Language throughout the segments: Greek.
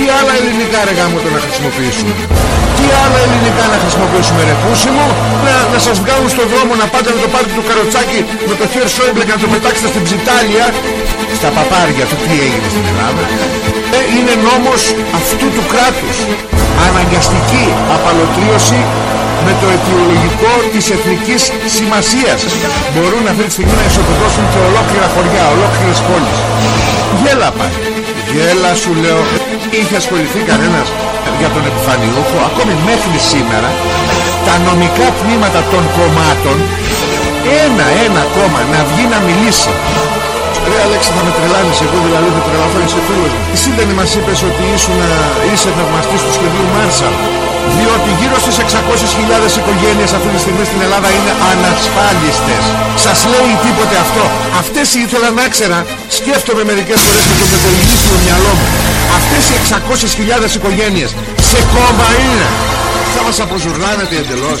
Τι άλλα ελληνικά ρε γάμο το να χρησιμοποιήσουμε; Τι άλλα ελληνικά να χρησιμοποιήσουμε ρε πούσιμο. Να, να σας βγάλουν στον δρόμο να πάτε με το πάρτι του καροτσάκι με το χέρι Σόιμπλε και να το πετάξετε στην ψιτάλια. Στα παπάρια του τι έγινε στην Ελλάδα; Ε, είναι νόμος αυτού του κράτους. Αναγκαστική απαλωτρίωση με το αιτιολογικό της εθνικής σημασίας μπορούν αυτή τη στιγμή να ισοπεδώσουν και ολόκληρα χωριά, ολόκληρες πόλεις γέλα πάλι γέλα σου λέω. Είχε ασχοληθεί κανένας για τον επιφανιούχο ακόμη μέχρι σήμερα. Τα νομικά τμήματα των κομμάτων ένα ένα κόμμα να βγει να μιλήσει Ρε Αλέξη θα με τρελάνεις εγώ δηλαδή θα τρελαθώ είσαι φίλος μου Εσύ δεν μας είπες ότι ήσουν, είσαι θαυμαστής του σχεδίου Μάρσαλ διότι γύρω στις 600.000 οικογένειες αυτή τη στιγμή στην Ελλάδα είναι ανασφάλιστες. Σας λέει τίποτε αυτό. Αυτές ήθελα να ξέρα, σκέφτομαι μερικές φορές με το πετελινίσιο μυαλό μου. Αυτές οι 600.000 οικογένειες σε κόμμα είναι. Θα μας αποζουρνάνετε εντελώς.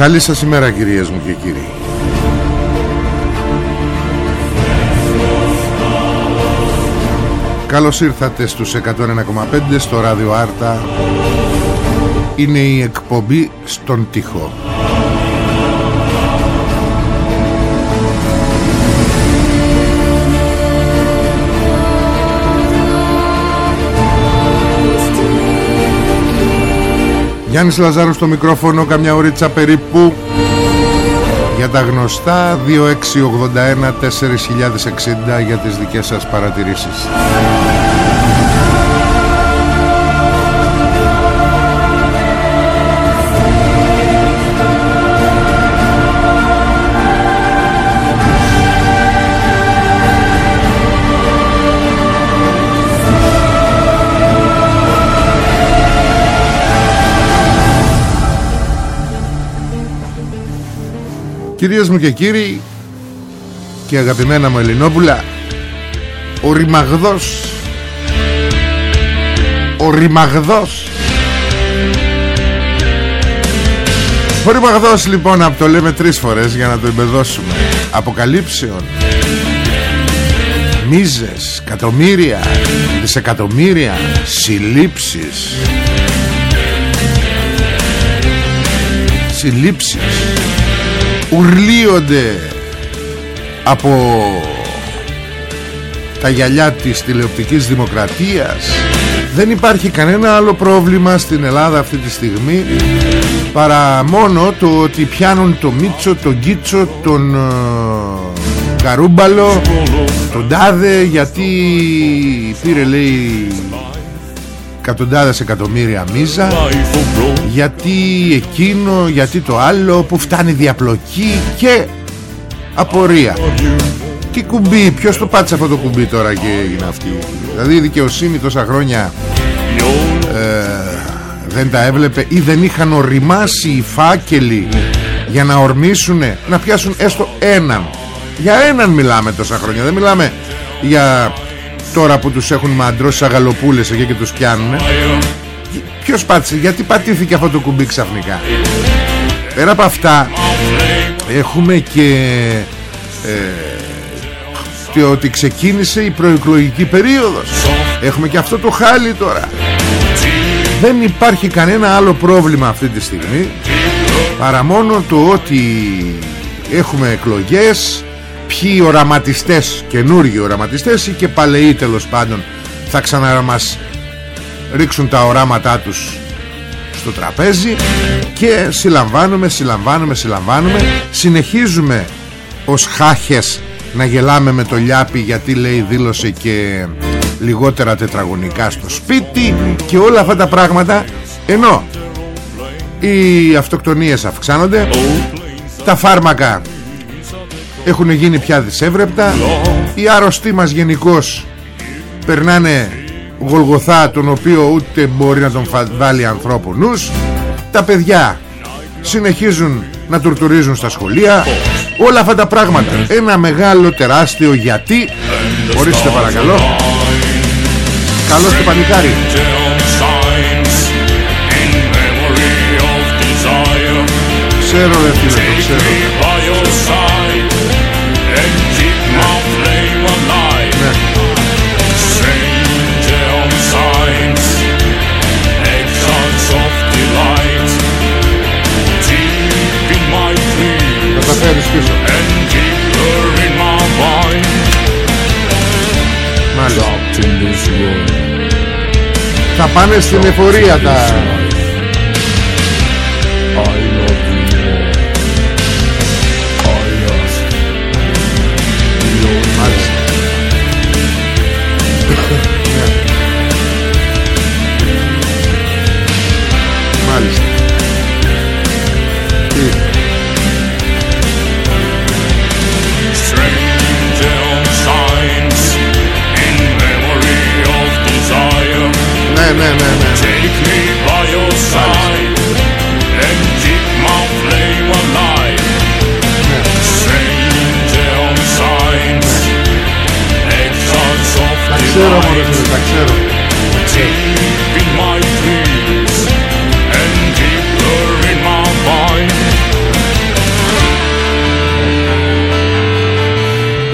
Καλή σας ημέρα κυρίες μου και κύριοι. Καλώς ήρθατε στους 101,5 στο ράδιο Άρτα. Είναι η εκπομπή στον τοίχο Γιάννης Λαζάρου στο μικρόφωνο καμιά ωρίτσα περίπου. Για τα γνωστά 2681 4060 για τις δικές σας παρατηρήσεις Κυρίες μου και κύριοι και αγαπημένα μου Ελληνόπουλα ο Ρημαγδός ο Ρημαγδός. Ο Ρημαγδός λοιπόν από το λέμε τρεις φορές για να το εμπεδώσουμε. Αποκαλύψεων μίζες, εκατομμύρια δισεκατομμύρια συλλήψεις. Συλλήψεις ουρλίονται από τα γυαλιά της τηλεοπτικής δημοκρατίας. Δεν υπάρχει κανένα άλλο πρόβλημα στην Ελλάδα αυτή τη στιγμή παρά μόνο το ότι πιάνουν το Μίτσο, τον Κίτσο, τον Καρούμπαλο τον Τάδε γιατί πήρε λέει εκατοντάδες εκατομμύρια μίζα. Γιατί εκείνο γιατί το άλλο που φτάνει διαπλοκή και απορία. Τι κουμπί, ποιος το πάτησε αυτό το κουμπί τώρα και έγινε αυτή; Δηλαδή η δικαιοσύνη τόσα χρόνια ε, δεν τα έβλεπε ή δεν είχαν οριμάσει οι φάκελοι για να ορμήσουν να πιάσουν έστω έναν. Για έναν μιλάμε τόσα χρόνια δεν μιλάμε για τώρα που τους έχουν μαντρώσει αγαλοπούλες εκεί και τους πιάνουν ποιος πάτησε γιατί πατήθηκε αυτό το κουμπί ξαφνικά; Πέρα από αυτά έχουμε και ε, ότι ξεκίνησε η προεκλογική περίοδος. Έχουμε και αυτό το χάλι τώρα. Δεν υπάρχει κανένα άλλο πρόβλημα αυτή τη στιγμή παρά μόνο το ότι έχουμε εκλογές ποιοι οραματιστές καινούργιοι οραματιστές ή και παλαιοί τέλος πάντων θα ξανά μας ρίξουν τα οράματά τους στο τραπέζι και συλλαμβάνουμε, συλλαμβάνουμε, συλλαμβάνουμε. Συνεχίζουμε ως χάχες να γελάμε με το λιάπι γιατί λέει δήλωσε και λιγότερα τετραγωνικά στο σπίτι και όλα αυτά τα πράγματα ενώ οι αυτοκτονίες αυξάνονται τα φάρμακα έχουν γίνει πια δισεύρεπτα οι άρρωστοι μας γενικώς περνάνε γολγοθά τον οποίο ούτε μπορεί να τον βάλει ανθρώπου νους. Τα παιδιά συνεχίζουν να τουρτουρίζουν στα σχολεία. Όλα αυτά τα πράγματα. Ένα μεγάλο τεράστιο γιατί. Ορίστε παρακαλώ. Καλώς το πανικάρι. Ξέρω ρε φίλε το ξέρω φέρεις πίσω. Θα πάνε στην εφορία τα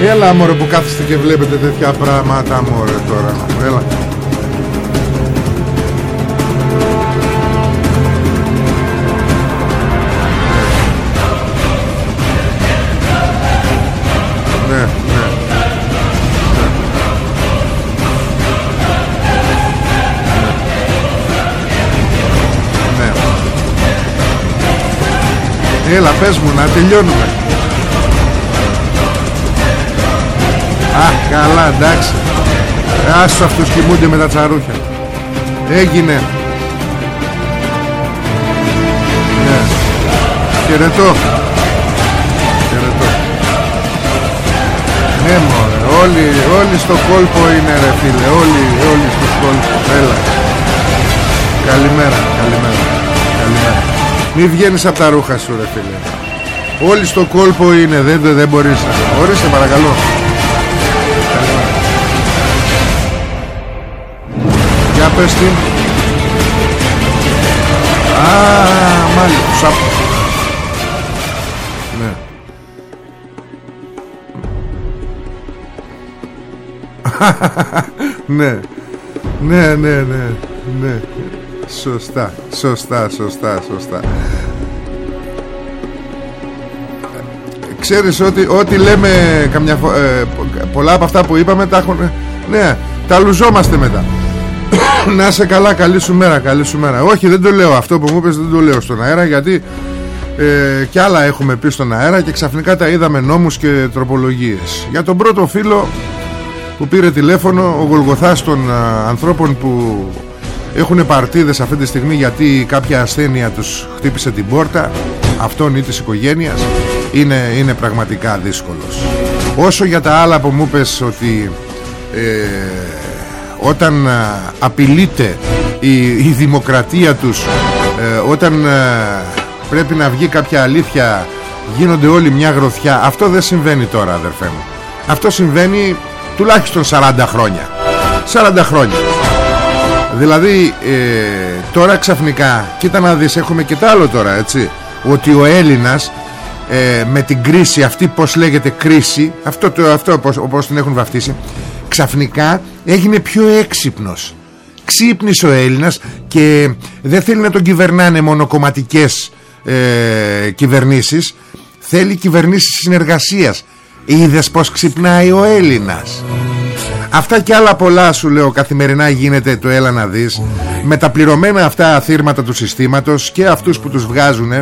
Έλα μωρέ που κάθεστε και βλέπετε τέτοια πράγματα μωρέ τώρα. Έλα. Έλα πες μου να τελειώνουμε Α καλά εντάξει. Άσου αυτούς κοιμούνται με τα τσαρούχια. Έγινε. Ναι. Χαιρετώ. Χαιρετώ. Ναι μωρέ όλοι, όλοι στο κόλπο είναι ρε φίλε. Όλοι, όλοι στο κόλπο. Έλα. Καλημέρα Καλημέρα Καλημέρα. Μη βγαίνεις από τα ρούχα σου ρε φίλε. Όλοι στο κόλπο είναι Δεν, δεν, δεν μπορείς. Ορίστε παρακαλώ πες τι Α, μάλιστα Ναι Ναι Ναι ναι ναι Ναι Σωστά, σωστά, σωστά, σωστά. Ξέρεις ότι ό,τι λέμε καμιά ε, πολλά από αυτά που είπαμε τα έχουν... Ναι, τα λουζόμαστε μετά. Να σε καλά, καλή σου μέρα, καλή σου μέρα. Όχι, δεν το λέω. Αυτό που μου είπες, δεν το λέω στον αέρα γιατί ε, και άλλα έχουμε πει στον αέρα και ξαφνικά τα είδαμε νόμους και τροπολογίες. Για τον πρώτο φίλο που πήρε τηλέφωνο ο Γολγοθάς των α, ανθρώπων που έχουν παρτίδες αυτή τη στιγμή γιατί κάποια ασθένεια τους χτύπησε την πόρτα αυτόν ή της οικογένειας είναι, είναι πραγματικά δύσκολος. Όσο για τα άλλα που μου πες ότι ε, όταν απειλείται η, η δημοκρατία τους ε, όταν πρέπει να βγει κάποια αλήθεια γίνονται όλοι μια γροθιά. Αυτό δεν συμβαίνει τώρα αδερφέ μου. Αυτό συμβαίνει τουλάχιστον 40 χρόνια. 40 χρόνια. Δηλαδή ε, τώρα ξαφνικά κοίτα να δεις έχουμε και τα άλλο τώρα έτσι ότι ο Έλληνας ε, με την κρίση αυτή πως λέγεται κρίση αυτό, το, αυτό όπως, όπως την έχουν βαφτίσει ξαφνικά έγινε πιο έξυπνος. Ξύπνησε ο Έλληνας και δεν θέλει να τον κυβερνάνε μονοκομματικές ε, κυβερνήσεις. Θέλει κυβερνήσεις συνεργασίας. Είδες πως ξυπνάει ο Έλληνας. Αυτά και άλλα πολλά σου λέω. Καθημερινά γίνεται το έλα να δεις Με τα πληρωμένα αυτά αθήρματα του συστήματος Και αυτούς που τους βγάζουν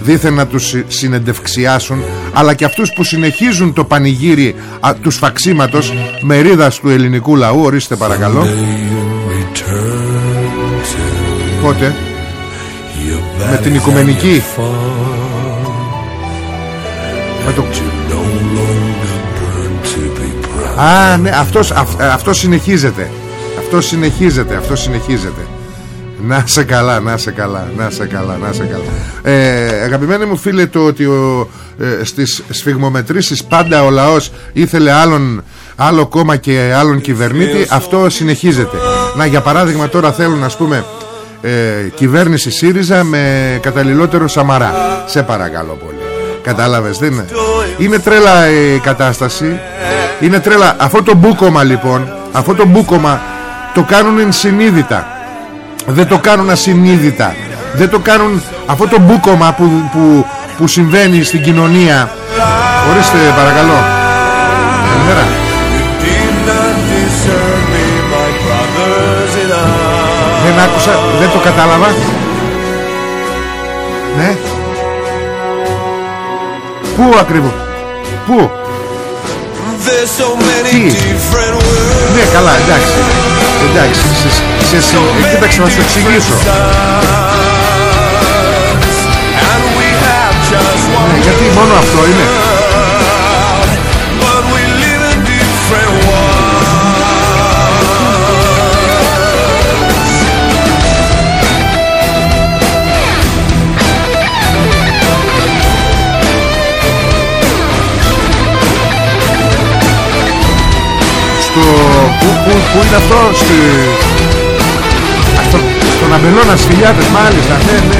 Δήθεν να τους συνεντευξιάσουν Αλλά και αυτούς που συνεχίζουν το πανηγύρι α, Του σφαξίματος Μερίδας του ελληνικού λαού Ορίστε παρακαλώ Πότε; Με την οικουμενική Με το Α, ναι, αυτός, αυ, ε, αυτός συνεχίζεται. Αυτός συνεχίζεται, αυτός συνεχίζεται. Να σε καλά, να σε καλά, να σε καλά, να σε καλά. Ε, αγαπημένοι μου φίλε, το ότι ο, ε, στις σφιγμομετρήσεις πάντα ο λαός ήθελε άλλον, άλλο κόμμα και άλλον κυβερνήτη, αυτό συνεχίζεται. Να, για παράδειγμα τώρα θέλουν, ας πούμε, ε, κυβέρνηση ΣΥΡΙΖΑ με καταλληλότερο Σαμαρά. Σε παρακαλώ πολύ. Κατάλαβες, δεν είναι; Είναι τρέλα η κατάσταση. Είναι τρέλα Αυτό το μπούκομα λοιπόν Αυτό το μπούκομα το κάνουν ενσυνείδητα Δεν το κάνουν ασυνείδητα. Δεν το κάνουν Αυτό το μπούκομα που, που, που συμβαίνει στην κοινωνία. Ορίστε παρακαλώ. Καλημέρα. Δεν άκουσα Δεν το κατάλαβα. Ναι. Πού ακριβώς; Πού; Τι; Ναι καλά εντάξει Εντάξει σε, σε, σε, Κοίταξε να σου εξηγήσω. Ναι γιατί μόνο αυτό είναι στη... Αυτό, στον Αμπελώνα Σφυλιάτες μάλιστα Ναι, ναι,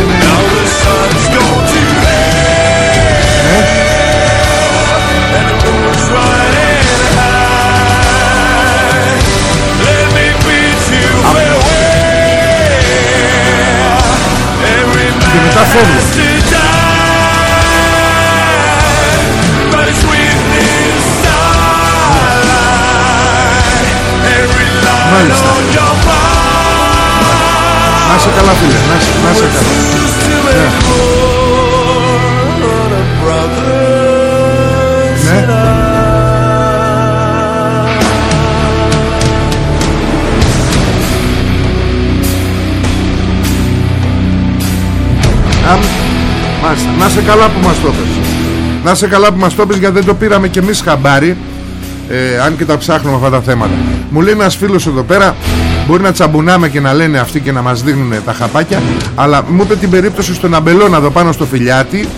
Να σε, να σε καλά Ναι. Ναι Μάλιστα. Να σε καλά που μας το πες. Να σε καλά που μας το πες γιατί δεν το πήραμε και εμείς χαμπάρι ε, αν και τα ψάχνουμε αυτά τα θέματα. Μου λέει ένας φίλος εδώ πέρα μπορεί να τσαμπουνάμε και να λένε αυτοί και να μας δίνουν τα χαπάκια αλλά μου είπε την περίπτωση στον Αμπελώνα εδώ πάνω στο Φιλιάτι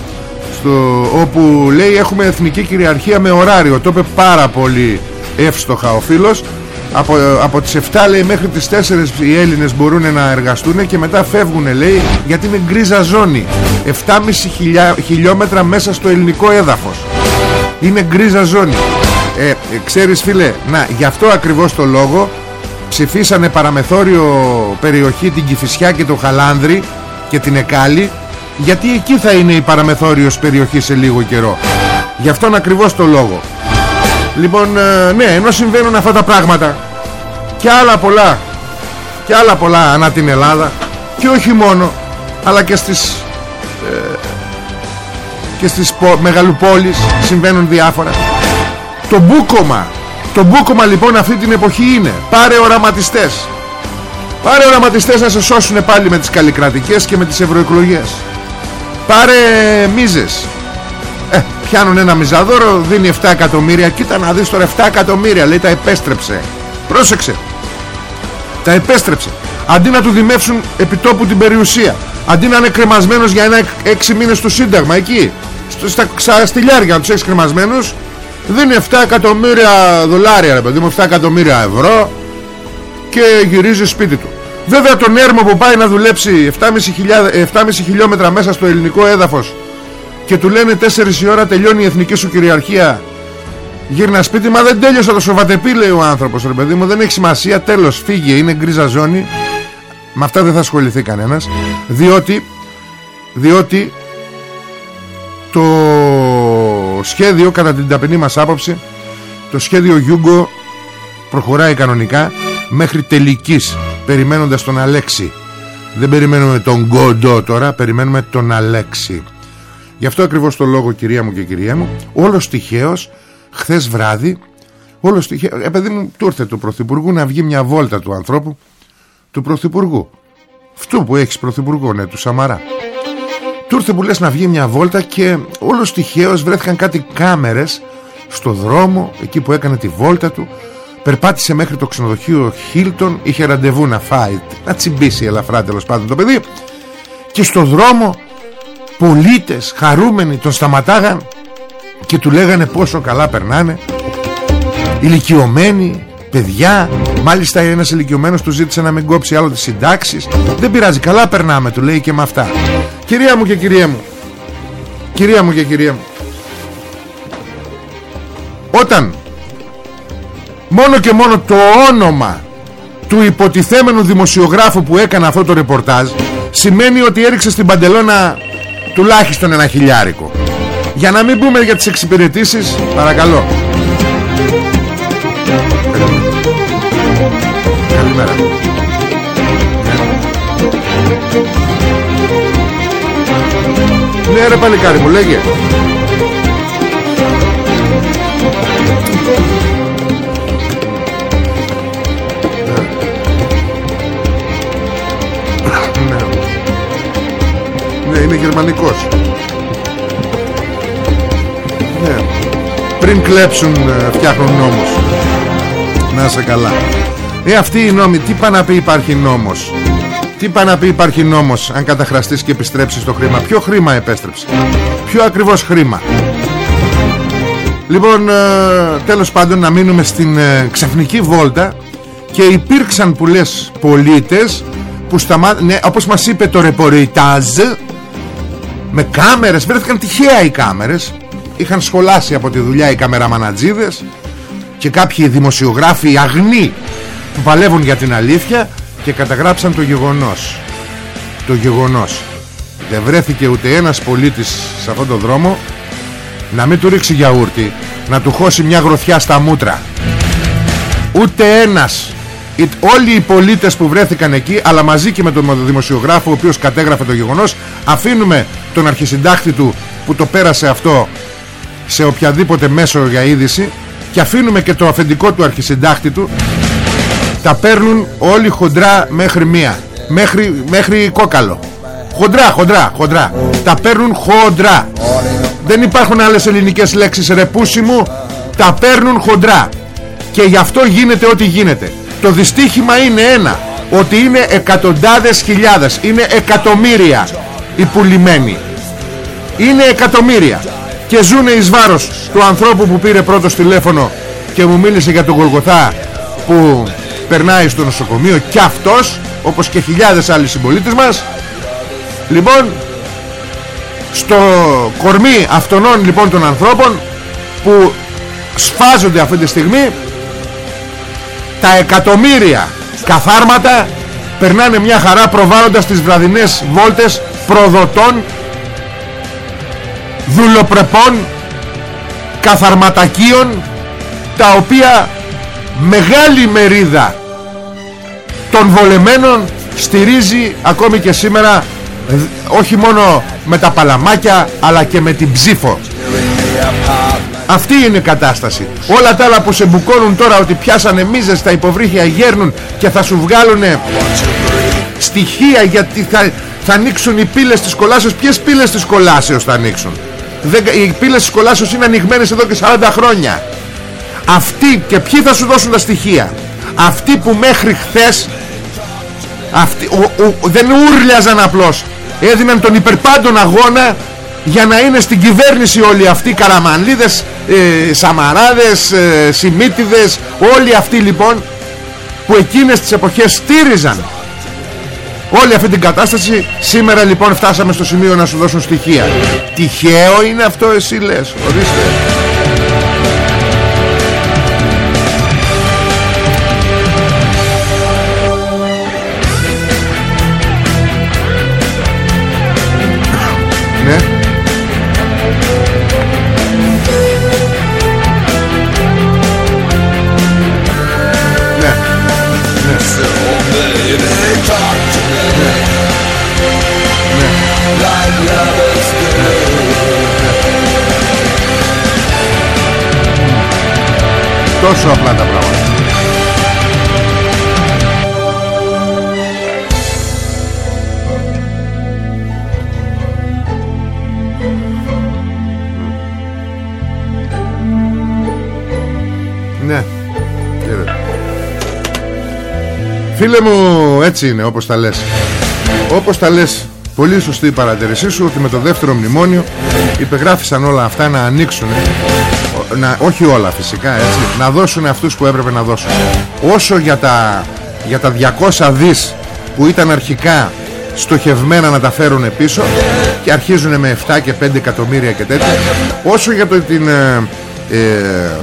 στο, όπου λέει έχουμε εθνική κυριαρχία με ωράριο το είπε πάρα πολύ εύστοχα ο φίλος. Από, από τις 7 λέει μέχρι τις 4 οι Έλληνες μπορούν να εργαστούν και μετά φεύγουν λέει γιατί είναι γκρίζα ζώνη. 7,5 χιλιόμετρα μέσα στο ελληνικό έδαφος. Είναι γκρίζα ζώνη ε, ξέρεις φίλε να γι' αυτό ακριβώς το λόγο ψηφίσανε παραμεθόριο περιοχή την Κηφισιά και το Χαλάνδρη και την Εκάλη. Γιατί εκεί θα είναι η παραμεθόριος περιοχή σε λίγο καιρό. Γι' αυτόν ακριβώς το λόγο. Λοιπόν ε, ναι ενώ συμβαίνουν αυτά τα πράγματα και άλλα πολλά και άλλα πολλά ανά την Ελλάδα και όχι μόνο αλλά και στις ε, και στις μεγαλοπόλεις συμβαίνουν διάφορα. Το μπούκομα το μπούκομα λοιπόν αυτή την εποχή είναι. Πάρε οραματιστές. Πάρε οραματιστές να σε σώσουν πάλι με τις καλλικρατικές και με τις ευρωεκλογές. Πάρε μίζες. Ε, πιάνουν ένα μιζαδόρο δίνει 7 εκατομμύρια. Κοίτα να δεις τώρα 7 εκατομμύρια λέει τα επέστρεψε. Πρόσεξε. Τα επέστρεψε. Αντί να του δημεύσουν επιτόπου την περιουσία αντί να είναι κρεμασμένος για ένα 6 μήνες του σύνταγμα εκεί στα στυλιάρια να τους έχεις κρεμασμένους δίνει 7 εκατομμύρια δολάρια ρε παιδί μου 7 εκατομμύρια ευρώ και γυρίζει σπίτι του. Βέβαια τον έρμο που πάει να δουλέψει 7,5, 7,5 χιλιόμετρα μέσα στο ελληνικό έδαφος και του λένε 4 η ώρα τελειώνει η εθνική σου κυριαρχία γύρνα σπίτι μα δεν τέλειωσε το σοβατεπί λέει ο άνθρωπος ρε παιδί μου δεν έχει σημασία. Τέλος φύγε είναι γκρίζα ζώνη. Με αυτά δεν θα ασχοληθεί κανένας διότι διότι το σχέδιο κατά την ταπεινή μας άποψη το σχέδιο Γιούγκο προχωράει κανονικά μέχρι τελικής περιμένοντας τον Αλέξη. Δεν περιμένουμε τον Γκόντο τώρα περιμένουμε τον Αλέξη. Γι' αυτό ακριβώς το λόγο κυρία μου και κυρία μου όλος τυχαίως χθες βράδυ όλος τυχαίως ε, παιδί μου του ήρθε του Πρωθυπουργού να βγει μια βόλτα του ανθρώπου του Πρωθυπουργού. Αυτού που έχεις Πρωθυπουργό ναι του Σαμαρά του ήρθε που λες να βγει μια βόλτα και όλος τυχαίως βρέθηκαν κάτι κάμερες στο δρόμο εκεί που έκανε τη βόλτα του. Περπάτησε μέχρι το ξενοδοχείο Χίλτον είχε ραντεβού να φάει να τσιμπήσει ελαφρά τέλος πάντων το παιδί. Και στο δρόμο πολίτες χαρούμενοι τον σταματάγαν και του λέγανε πόσο καλά περνάνε. Ηλικιωμένοι παιδιά μάλιστα ένας ηλικιωμένος του ζήτησε να μην κόψει άλλο τις συντάξεις. Δεν πειράζει καλά περνάμε του λέει και με αυτά κυρία μου και κυρία μου. Κυρία μου και κυρία μου. Όταν μόνο και μόνο το όνομα του υποτιθέμενου δημοσιογράφου που έκανε αυτό το ρεπορτάζ σημαίνει ότι έριξε στην παντελώνα τουλάχιστον ένα χιλιάρικο. Για να μην πούμε για τις εξυπηρετήσεις παρακαλώ. Καλημέρα. Ναι ρε παλικάρι μου λέγε. Ναι, είναι γερμανικός. Ναι. Πριν κλέψουν ε, φτιάχνουν νόμους. Να σε καλά. Ε αυτή η νόμη τι πάει να πει υπάρχει νόμος; Τι πάει να πει υπάρχει νόμος αν καταχραστείς και επιστρέψεις το χρήμα. Ποιο χρήμα επέστρεψε; Ποιο ακριβώς χρήμα; Λοιπόν ε, τέλος πάντων να μείνουμε στην ε, ξαφνική βόλτα Και υπήρξαν που λες πολίτες που σταμά... ναι, όπως μας είπε το ρεποριτάζ με κάμερες βρέθηκαν τυχαία οι κάμερες. Είχαν σχολάσει από τη δουλειά οι καμεραμανατζίδες και κάποιοι δημοσιογράφοι αγνοί που παλεύουν για την αλήθεια και καταγράψαν το γεγονός. Το γεγονός. Δεν βρέθηκε ούτε ένας πολίτης σε αυτόν τον δρόμο να μην του ρίξει γιαούρτι να του χώσει μια γροθιά στα μούτρα. Ούτε ένας. Όλοι οι πολίτες που βρέθηκαν εκεί αλλά μαζί και με τον δημοσιογράφο ο οποίος κατέγραφε το γεγονός αφήνουμε τον αρχισυντάκτη του που το πέρασε αυτό σε οποιαδήποτε μέσο για είδηση και αφήνουμε και το αφεντικό του αρχισυντάκτη του τα παίρνουν όλοι χοντρά μέχρι μία. Μέχρι, μέχρι κόκαλο. Χοντρά χοντρά χοντρά. Τα παίρνουν χοντρά. Δεν υπάρχουν άλλες ελληνικές λέξεις ρεπούσι μου. Τα παίρνουν χοντρά. Και γι' αυτό γίνεται ό,τι γίνεται. Το δυστύχημα είναι ένα. Ότι είναι εκατοντάδες χιλιάδες. Είναι εκατομμύρια οι πουλημένοι. Είναι εκατομμύρια. Και ζουνε εις βάρος του ανθρώπου που πήρε πρώτος τηλέφωνο και μου μίλησε για τον Γολγοθά που περνάει στο νοσοκομείο και αυτός όπως και χιλιάδες άλλοι συμπολίτες μας. Λοιπόν στο κορμί αυτών λοιπόν των ανθρώπων που σφάζονται αυτή τη στιγμή τα εκατομμύρια καθάρματα περνάνε μια χαρά προβάλλοντας τις βραδινές βόλτες προδοτών δουλοπρεπών καθαρματακίων τα οποία μεγάλη μερίδα των βολεμένων στηρίζει ακόμη και σήμερα Ε, όχι μόνο με τα παλαμάκια αλλά και με την ψήφο. Αυτή είναι η κατάσταση. Όλα τα άλλα που σε μπουκώνουν τώρα ότι πιάσανε μίζες τα υποβρύχια γέρνουν και θα σου βγάλουν στοιχεία γιατί θα, θα ανοίξουν οι πύλες της κολάσεως. Ποιες πύλες της κολάσεως θα ανοίξουν; Δεν, οι πύλες της κολάσεως είναι ανοιγμένες εδώ και 40 χρόνια αυτοί και ποιοι θα σου δώσουν τα στοιχεία; Αυτοί που μέχρι χθες αυτοί, ο, ο, δεν ούρλιαζαν απλώς. Έδιναν τον υπερπάντων αγώνα για να είναι στην κυβέρνηση όλοι αυτοί καραμανλίδες, ε, σαμαράδες, ε, σημίτιδες όλοι αυτοί λοιπόν που εκείνες τις εποχές στήριζαν. Όλη αυτή την κατάσταση. Σήμερα λοιπόν φτάσαμε στο σημείο να σου δώσουν στοιχεία. Τυχαίο είναι αυτό εσύ λες. Ορίστε τόσο απλά τα πράγματα. Ναι. Φίλε μου έτσι είναι όπως τα λες. Όπως τα λες Πολύ σωστή η παρατηρήσή σου ότι με το δεύτερο μνημόνιο υπεγράφησαν όλα αυτά να ανοίξουν να, όχι όλα φυσικά έτσι, να δώσουν αυτούς που έπρεπε να δώσουν. Όσο για τα, για τα 200 δις που ήταν αρχικά στοχευμένα να τα φέρουν πίσω και αρχίζουν με 7 και 5 εκατομμύρια και τέτοια όσο για το, την ε, ε,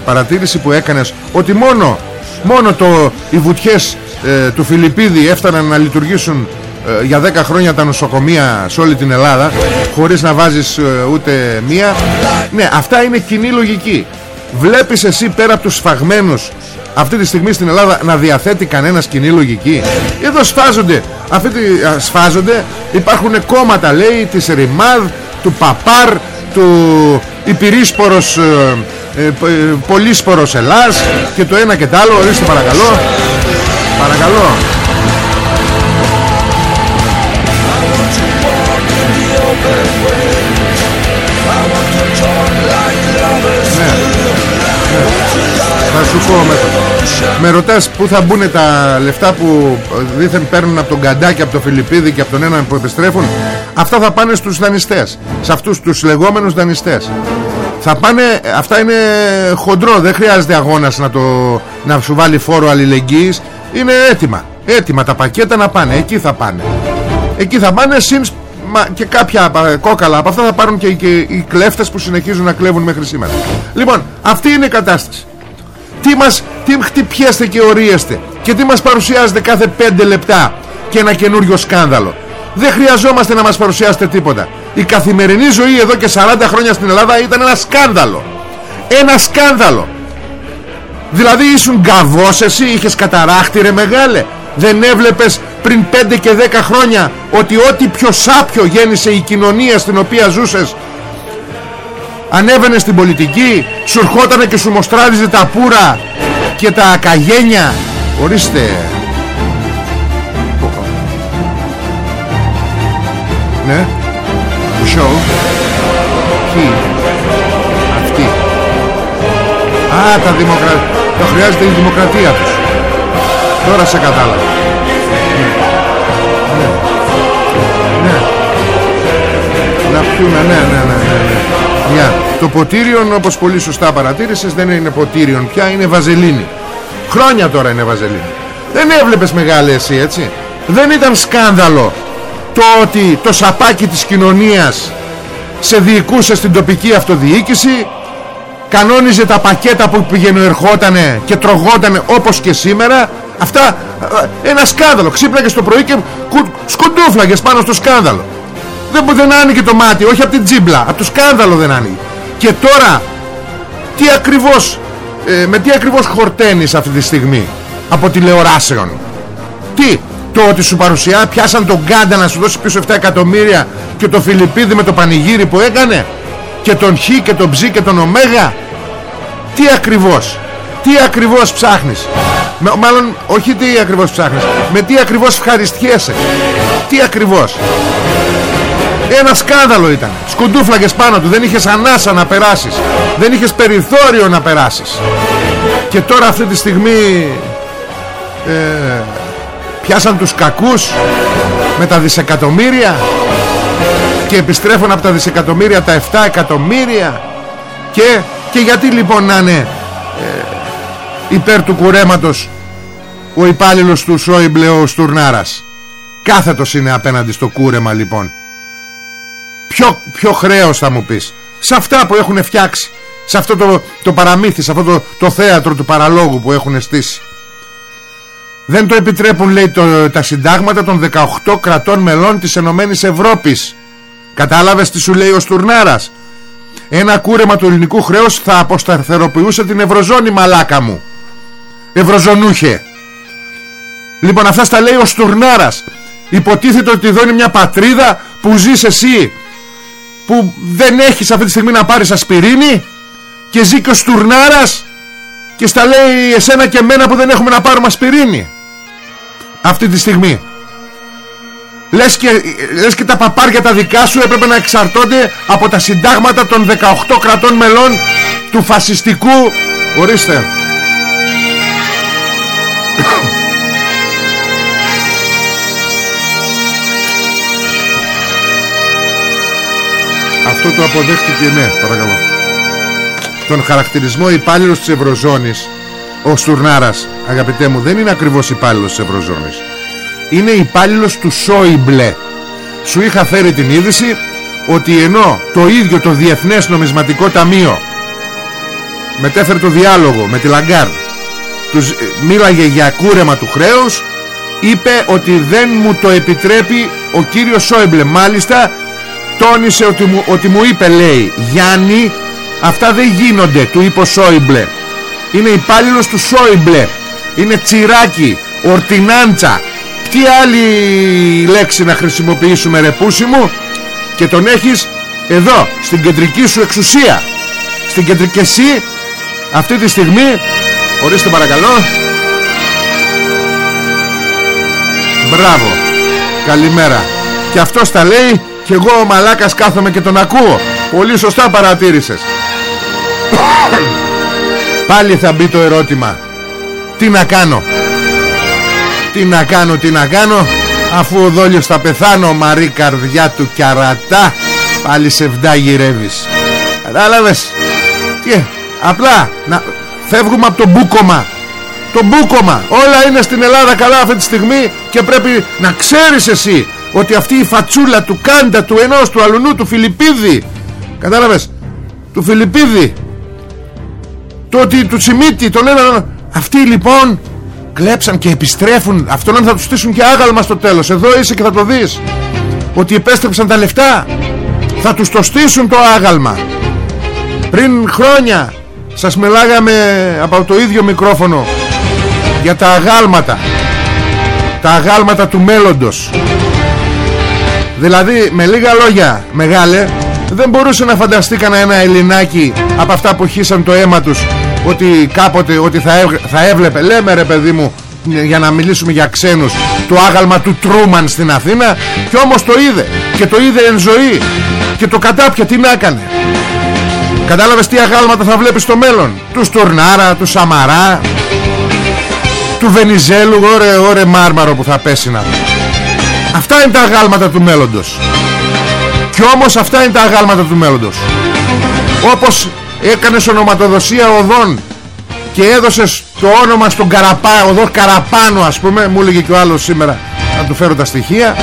παρατήρηση που έκανες ότι μόνο, μόνο το, οι βουτιές ε, του Φιλιππίδη έφταναν να λειτουργήσουν ε, για 10 χρόνια τα νοσοκομεία σε όλη την Ελλάδα χωρίς να βάζεις ε, ούτε μία. Ναι αυτά είναι κοινή λογική. Βλέπεις εσύ πέρα από τους σφαγμένους αυτή τη στιγμή στην Ελλάδα να διαθέτει κανένας κοινή λογική; Εδώ σφάζονται αυτοί σφάζονται. Υπάρχουν κόμματα λέει της ΡΙΜΑΔ του ΠΑΠΑΡ του Υπηρίσπορος ε, ε, Πολύσπορος Ελλάς και το ένα και το άλλο. Ορίστε παρακαλώ. Παρακαλώ σου πω με, με ρωτάς πού θα μπουν τα λεφτά που δήθεν παίρνουν από τον Καντάκη, από τον Φιλιππίδη και από τον έναν που επιστρέφουν. Αυτά θα πάνε στους δανειστές. Σε αυτούς τους λεγόμενους δανειστές. Θα πάνε, αυτά είναι χοντρό. Δεν χρειάζεται αγώνας να, το, να σου βάλει φόρο αλληλεγγύης. Είναι έτοιμα. Έτοιμα τα πακέτα να πάνε. Εκεί θα πάνε. Εκεί θα πάνε συν και κάποια κόκαλα από αυτά θα πάρουν και, και οι κλέφτες που συνεχίζουν να κλέβουν μέχρι σήμερα. Λοιπόν αυτή είναι η κατάσταση. Τι μας τι χτυπιέστε και ορίεστε και τι μας παρουσιάζετε κάθε 5 λεπτά και ένα καινούριο σκάνδαλο. Δεν χρειαζόμαστε να μας παρουσιάσετε τίποτα. Η καθημερινή ζωή εδώ και 40 χρόνια στην Ελλάδα ήταν ένα σκάνδαλο. Ένα σκάνδαλο. Δηλαδή ήσουν γκαβός εσύ είχες καταράχτη ρε μεγάλε. Δεν έβλεπες πριν 5 και 10 χρόνια ότι ό,τι πιο σάπιο γέννησε η κοινωνία στην οποία ζούσες ανέβαινε στην πολιτική σου ερχότανε και σου μοστράδιζε τα πουρα και τα καγένια ορίστε. Ναι. Show. Τι αυτή α τα δημοκρατία το χρειάζεται η δημοκρατία τους. Τώρα σε κατάλαβα να πιούμε ναι ναι ναι ναι, ναι. Yeah. Το ποτήριον όπως πολύ σωστά παρατήρησες δεν είναι ποτήριον πια είναι βαζελίνη. Χρόνια τώρα είναι βαζελίνη. Δεν έβλεπες μεγάλη εσύ έτσι. Δεν ήταν σκάνδαλο Το ότι το σαπάκι της κοινωνίας Σε διοικούσε στην τοπική αυτοδιοίκηση Κανόνιζε τα πακέτα που πηγαίνουν ερχότανε Και τρογότανε όπως και σήμερα. Αυτά ένα σκάνδαλο. Ξύπναγες το πρωί και σκουντούφλαγες πάνω στο σκάνδαλο δεν, δεν άνοιγε το μάτι όχι από την τζίμπλα από το σκάνδαλο δεν άνοιγε. Και τώρα τι ακριβώς ε, με τι ακριβώς χορταίνεις αυτή τη στιγμή από τηλεοράσεων; Τι το ότι σου παρουσιά πιάσαν τον Κάντα να σου δώσει πίσω 7 εκατομμύρια και το Φιλιππίδη με το πανηγύρι που έκανε; Και τον Χ και τον Ψ και τον Ωμέγα; Τι ακριβώς τι ακριβώς ψάχνεις; Με, μάλλον όχι τι ακριβώς ψάχνεις με τι ακριβώς ευχαριστιέσαι; Τι ακριβώς; Ένα σκάνδαλο ήταν. Σκουντούφλαγες πάνω του. Δεν είχες ανάσα να περάσεις. Δεν είχες περιθώριο να περάσεις. Και τώρα αυτή τη στιγμή ε, πιάσαν τους κακούς με τα δισεκατομμύρια και επιστρέφουν από τα δισεκατομμύρια τα 7 εκατομμύρια. Και, και γιατί λοιπόν να είναι ε, υπέρ του κουρέματος ο υπάλληλος του Σόιμπλε ο Στουρνάρας; Κάθετος είναι απέναντι στο κούρεμα λοιπόν ποιο, ποιο χρέος θα μου πεις. Σε αυτά που έχουν φτιάξει. Σε αυτό το, το παραμύθι σε αυτό το, το θέατρο του παραλόγου που έχουν στήσει. Δεν το επιτρέπουν λέει το, τα συντάγματα των 18 κρατών μελών της Ενωμένης Ευρώπης. Κατάλαβες τι σου λέει ο Στουρνάρας; Ένα κούρεμα του ελληνικού χρέους θα αποσταθεροποιούσε την Ευρωζώνη μαλάκα μου. Ευρωζωνούχε. Λοιπόν αυτά στα λέει ο Στουρνάρας. Υποτίθεται ότι εδώ είναι μια πατρίδα που ζεις εσύ Που δεν έχεις αυτή τη στιγμή να πάρεις ασπιρίνη Και ζει και ο Στουρνάρας Και στα λέει εσένα και εμένα που δεν έχουμε να πάρουμε ασπιρίνη. Αυτή τη στιγμή. Λες και, λες και τα παπάρια τα δικά σου έπρεπε να εξαρτώνται από τα συντάγματα των 18 κρατών μελών του φασιστικού. Ορίστε Αυτό το αποδέχτηκε ναι παρακαλώ. Τον χαρακτηρισμό υπάλληλος της Ευρωζώνης Ο Στουρνάρας αγαπητέ μου δεν είναι ακριβώς υπάλληλος της Ευρωζώνης. Είναι υπάλληλος του Σόιμπλε. Σου είχα φέρει την είδηση ότι ενώ το ίδιο το Διεθνές Νομισματικό Ταμείο μετέφερε το διάλογο με τη Λαγκάρντ τους ε, μίλαγε για κούρεμα του χρέους είπε ότι δεν μου το επιτρέπει ο κύριος Σόιμπλε. Μάλιστα τόνισε ότι μου, ότι μου είπε λέει Γιάννη αυτά δεν γίνονται του είπε ο Σόιμπλε. Είναι υπάλληλος του Σόιμπλε. Είναι τσιράκι ορτινάντσα. Τι άλλη λέξη να χρησιμοποιήσουμε ρε μου; Και τον έχεις εδώ στην κεντρική σου εξουσία. Στην κεντρική εσύ αυτή τη στιγμή ορίστε παρακαλώ. Μπράβο. Καλημέρα. Και αυτός τα λέει και εγώ ο μαλάκας κάθομαι και τον ακούω. Πολύ σωστά παρατήρησες. Πάλι θα μπει το ερώτημα. Τι να κάνω; Τι να κάνω, τι να κάνω Αφού ο δόλιος θα πεθάνω Μαρή καρδιά του κιαρατά. Πάλι σε βδά γυρεύεις Κατάλαβες; Τι Απλά να... Φεύγουμε από το μπούκομα. Το μπούκομα. Όλα είναι στην Ελλάδα καλά αυτή τη στιγμή Και πρέπει να ξέρεις εσύ Ότι αυτή η φατσούλα του Κάντα Του ενός του αλουνού του Φιλιππίδη Κατάλαβες Του Φιλιππίδη Το ότι του Τσιμίτη Τον ένα Αυτοί λοιπόν κλέψαν και επιστρέφουν αυτόν θα τους στήσουν και άγαλμα στο τέλος. Εδώ είσαι και θα το δεις ότι επέστρεψαν τα λεφτά. Θα τους το στήσουν το άγαλμα. Πριν χρόνια σας μιλάγαμε από το ίδιο μικρόφωνο για τα αγάλματα τα αγάλματα του μέλλοντος δηλαδή με λίγα λόγια μεγάλε δεν μπορούσε να φανταστεί κανένα ένα Ελληνάκι από αυτά που χύσαν το αίμα τους ότι κάποτε ότι θα, θα έβλεπε. Λέμε ρε παιδί μου για να μιλήσουμε για ξένους το άγαλμα του Τρούμαν στην Αθήνα και όμως το είδε και το είδε εν ζωή και το κατάπια τι να έκανε. Κατάλαβες τι αγάλματα θα βλέπεις στο μέλλον; Τους Στουρνάρα, τους Σαμαρά του Βενιζέλου ωρε ωρε μάρμαρο που θα πέσει να αυτά είναι τα αγάλματα του μέλλοντος. Και όμως αυτά είναι τα αγάλματα του μέλλοντος. Όπως έκανες ονοματοδοσία οδών και έδωσες το όνομα στον Καραπά, οδό Καραπάνο ας πούμε μου έλεγε και ο άλλος σήμερα να του φέρω τα στοιχεία.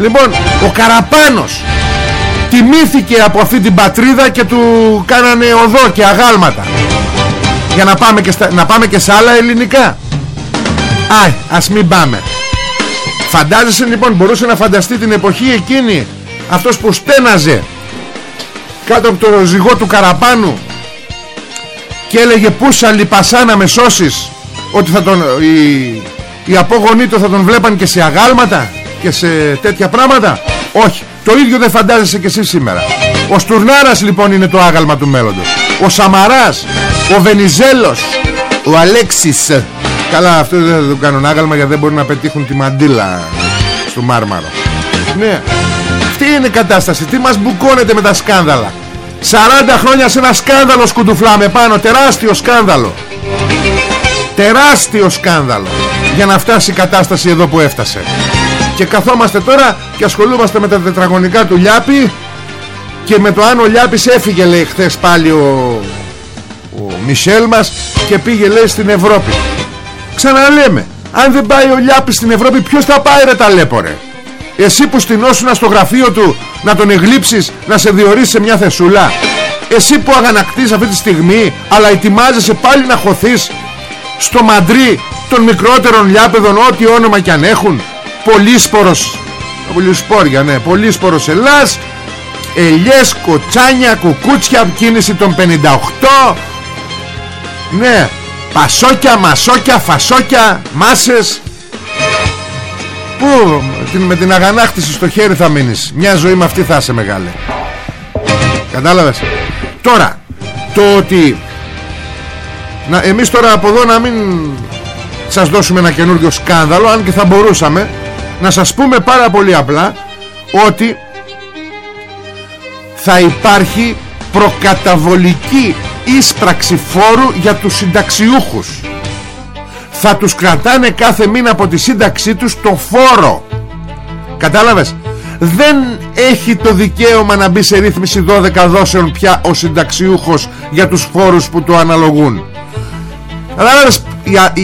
Λοιπόν ο Καραπάνος τιμήθηκε από αυτή την πατρίδα και του κάνανε οδό και αγάλματα. Για να πάμε και, να πάμε και σε άλλα ελληνικά. Α, ας μην πάμε Φαντάζεσαι λοιπόν μπορούσε να φανταστεί την εποχή εκείνη Αυτός που στέναζε κάτω από το ζυγό του Καραπάνου και έλεγε πούσα λιπασά να με σώσεις ότι θα τον, η, οι απόγονοί του θα τον βλέπαν και σε αγάλματα και σε τέτοια πράγματα όχι το ίδιο δεν φαντάζεσαι και εσύ σήμερα. Ο Στουρνάρας λοιπόν είναι το άγαλμα του μέλλοντος. Ο Σαμαράς ο Βενιζέλος ο Αλέξης καλά αυτό δεν θα το κάνουν άγαλμα γιατί δεν μπορούν να πετύχουν τη μαντήλα στο Μάρμαρο. Ναι. Αυτή είναι η κατάσταση. Τι μας μπουκώνεται με τα σκάνδαλα. 40 χρόνια σε ένα σκάνδαλο σκουντουφλάμε πάνω. Τεράστιο σκάνδαλο. Τεράστιο σκάνδαλο. Για να φτάσει η κατάσταση εδώ που έφτασε. Και καθόμαστε τώρα και ασχολούμαστε με τα τετραγωνικά του Λιάπη και με το αν ο Λιάπης έφυγε λέει χθες πάλι ο, ο Μισελ μας και πήγε λέει στην Ευρώπη ξαναλέμε αν δεν πάει ο Λιάπης στην Ευρώπη ποιος θα πάει ρε ταλέπορε; Εσύ που στηνώσουν στο γραφείο του να τον εγλίψεις να σε διορίσεις σε μια θεσούλα. Εσύ που αγανακτείς αυτή τη στιγμή αλλά ετοιμάζεσαι πάλι να χωθείς στο μαντρί των μικρότερων λιάπεδων ό,τι όνομα κι αν έχουν. Πολύσπορος πολυσπόρια ναι πολύσπορος Ελλάς ελιές, κοτσάνια, κουκούτσια κίνηση των 58 ναι πασόκια, μασόκια, φασόκια μάσες. Πού με την αγανάκτηση στο χέρι θα μείνεις. Μια ζωή με αυτή θα είσαι μεγάλη. Κατάλαβες; Τώρα το ότι να, Εμείς τώρα από εδώ να μην Σας δώσουμε ένα καινούργιο σκάνδαλο Αν και θα μπορούσαμε Να σας πούμε πάρα πολύ απλά Ότι Θα υπάρχει Προκαταβολική Ίσπραξη φόρου Για τους συνταξιούχους. Θα τους κρατάνε κάθε μήνα από τη σύνταξή τους το φόρο. Κατάλαβες; Δεν έχει το δικαίωμα να μπει σε ρύθμιση 12 δόσεων πια ο συνταξιούχος για τους φόρους που του αναλογούν. Κατάλαβες;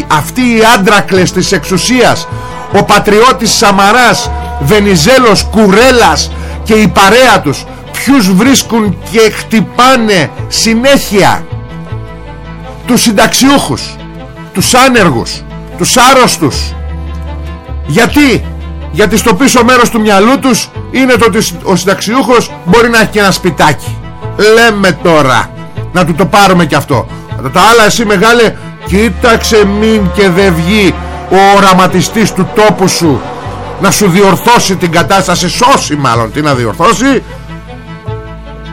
Αυτοί οι άντρακλες της εξουσίας ο πατριώτης Σαμαράς Βενιζέλος, Κουρέλας και η παρέα τους ποιους βρίσκουν και χτυπάνε συνέχεια τους συνταξιούχους τους άνεργους τους άρρωστους. Γιατί; Γιατί στο πίσω μέρος του μυαλού τους είναι το ότι ο συνταξιούχος μπορεί να έχει και ένα σπιτάκι. Λέμε τώρα να του το πάρουμε και αυτό. Τα άλλα εσύ μεγάλε κοίταξε μην και δεν βγει ο οραματιστής του τόπου σου να σου διορθώσει την κατάσταση. Σώσει μάλλον τι να διορθώσει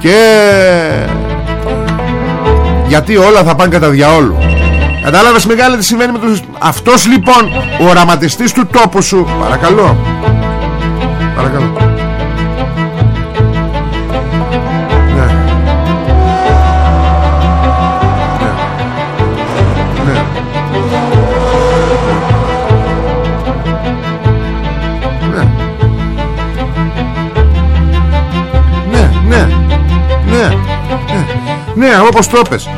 και γιατί όλα θα πάνε κατά διαόλου. Κατάλαβες μεγάλη τι συμβαίνει με τους... Αυτός λοιπόν ο οραματιστής του τόπου σου Παρακαλώ. Παρακαλώ Ναι Ναι όπως το πες.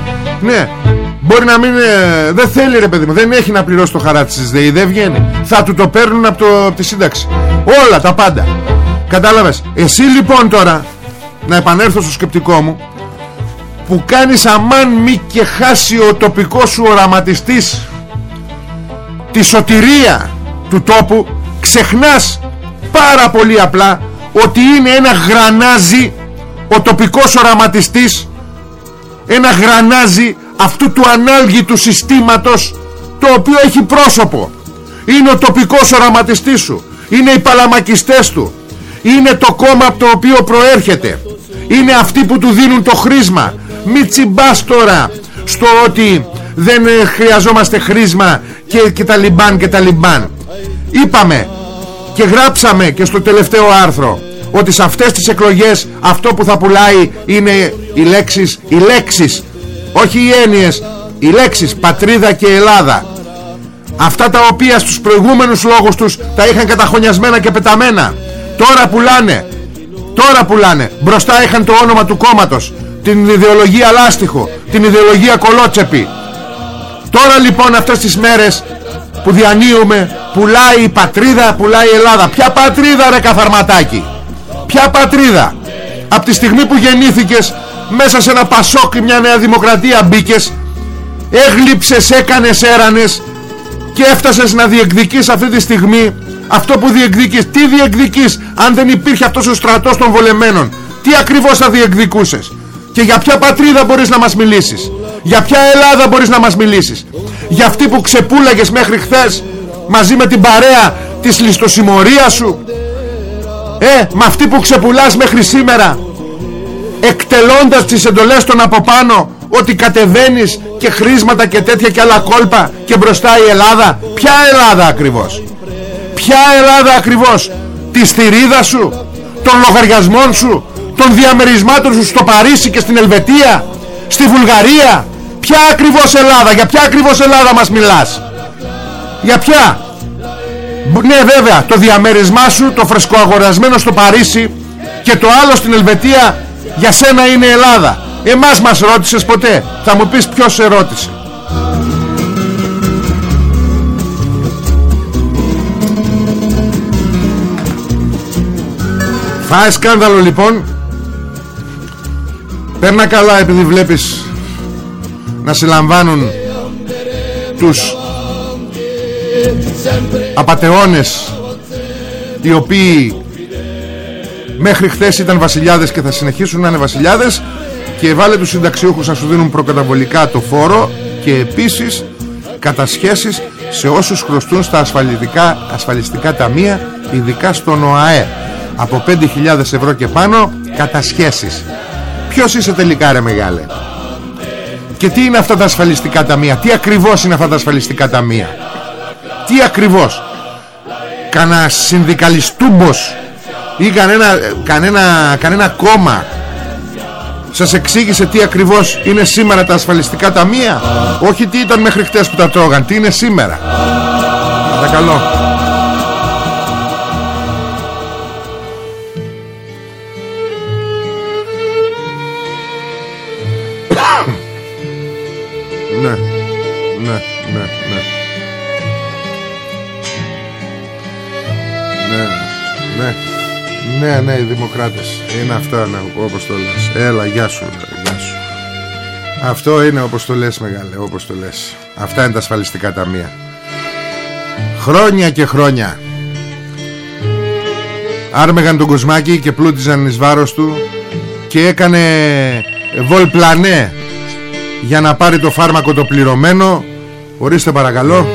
Ναι. Μπορεί να μην... Ε, δεν θέλει ρε παιδί μου Δεν έχει να πληρώσει το χαράτσι της ΔΕΗ Δεν βγαίνει. Θα του το παίρνουν από, το, από τη σύνταξη. Όλα τα πάντα. Κατάλαβες. Εσύ λοιπόν τώρα Να επανέλθω στο σκεπτικό μου Που κάνεις αμάν μη και χάσει ο τοπικός σου οραματιστής Τη σωτηρία του τόπου Ξεχνάς πάρα πολύ απλά Ότι είναι ένα γρανάζι Ο τοπικός οραματιστής Ένα γρανάζι αυτού του ανάλγητου συστήματος το οποίο έχει πρόσωπο. Είναι ο τοπικός οραματιστής σου είναι οι παλαμακιστές του είναι το κόμμα από το οποίο προέρχεται. Είναι αυτοί που του δίνουν το χρήσμα. Μη τσιμπάς τώρα στο ότι δεν ε, χρειαζόμαστε χρήσμα και, και τα λιμπάν και τα λιμπάν. Είπαμε και γράψαμε και στο τελευταίο άρθρο ότι σε αυτές τις εκλογές αυτό που θα πουλάει είναι οι λέξεις, οι λέξεις όχι οι έννοιες οι λέξεις πατρίδα και Ελλάδα. Αυτά τα οποία στους προηγούμενους λόγους τους τα είχαν καταχωνιασμένα και πεταμένα. Τώρα πουλάνε τώρα πουλάνε. Μπροστά είχαν το όνομα του κόμματος την ιδεολογία λάστιχο την ιδεολογία κολότσεπη. Τώρα λοιπόν αυτές τις μέρες που διανύουμε πουλάει η πατρίδα πουλάει η Ελλάδα. Ποια πατρίδα ρε καθαρματάκι; Ποια πατρίδα; Από τη στιγμή που γεννήθηκες μέσα σε ένα πασόκι μια νέα δημοκρατία μπήκες έγλειψες, έκανες, έρανες και έφτασες να διεκδικείς αυτή τη στιγμή αυτό που διεκδικείς τι διεκδικείς αν δεν υπήρχε αυτός ο στρατός των βολεμένων; Τι ακριβώς θα διεκδικούσες; Και για ποια πατρίδα μπορείς να μας μιλήσεις; Για ποια Ελλάδα μπορείς να μας μιλήσεις; Για αυτή που ξεπούλαγες μέχρι χθες μαζί με την παρέα της ληστοσημωρίας σου; Ε, με αυτή που ξεπουλάς μέχρι σήμερα εκτελώντας τις εντολές των από πάνω ότι κατεβαίνεις και χρήσματα και τέτοια και άλλα κόλπα και μπροστά η Ελλάδα. Ποια Ελλάδα ακριβώς; Ποια Ελλάδα ακριβώς; Τη στηρίδα σου των λογαριασμών σου των διαμερισμάτων σου στο Παρίσι και στην Ελβετία στη Βουλγαρία. Ποια ακριβώς Ελλάδα για ποια ακριβώς Ελλάδα μας μιλάς; Για ποια; Ναι βέβαια το διαμέρισμά σου το φρεσκοαγορασμένο στο Παρίσι και το άλλο στην Ελβετία για σένα είναι Ελλάδα. Εμάς μας ρώτησες ποτέ. Θα μου πεις ποιος σε ρώτησε. Φάει σκάνδαλο λοιπόν. Παίρνα καλά επειδή βλέπεις Να συλλαμβάνουν Τους Απατεώνες Οι οποίοι Μέχρι χθες ήταν βασιλιάδες και θα συνεχίσουν να είναι βασιλιάδες και βάλε τους συνταξιούχους να σου δίνουν προκαταβολικά το φόρο και επίσης κατασχέσεις σε όσους χρωστούν στα ασφαλιστικά, ασφαλιστικά ταμεία ειδικά στον ΟΑΕ. Από 5.000 ευρώ και πάνω κατασχέσεις. Ποιος είσαι τελικά ρε μεγάλε; Και τι είναι αυτά τα ασφαλιστικά ταμεία; Τι ακριβώς είναι αυτά τα ασφαλιστικά ταμεία; Τι ακριβώς; Κανένα συνδικαλιστούμπος ή κανένα, κανένα, κανένα κόμμα σας εξήγησε τι ακριβώς είναι σήμερα τα ασφαλιστικά ταμεία; Όχι τι ήταν μέχρι χτες που τα τρώγαν Τι είναι σήμερα; Παρακαλώ ναι, ναι, οι δημοκράτες. Είναι αυτά, ναι, όπως το λες. Έλα, γεια σου, γεια σου. Αυτό είναι όπως το λες μεγάλε Όπως το λες. Αυτά είναι τα ασφαλιστικά ταμεία. Χρόνια και χρόνια. Άρμεγαν τον κοσμάκι Και πλούτιζαν εις βάρος του Και έκανε Βολπλανέ Για να πάρει το φάρμακο το πληρωμένο. Ορίστε παρακαλώ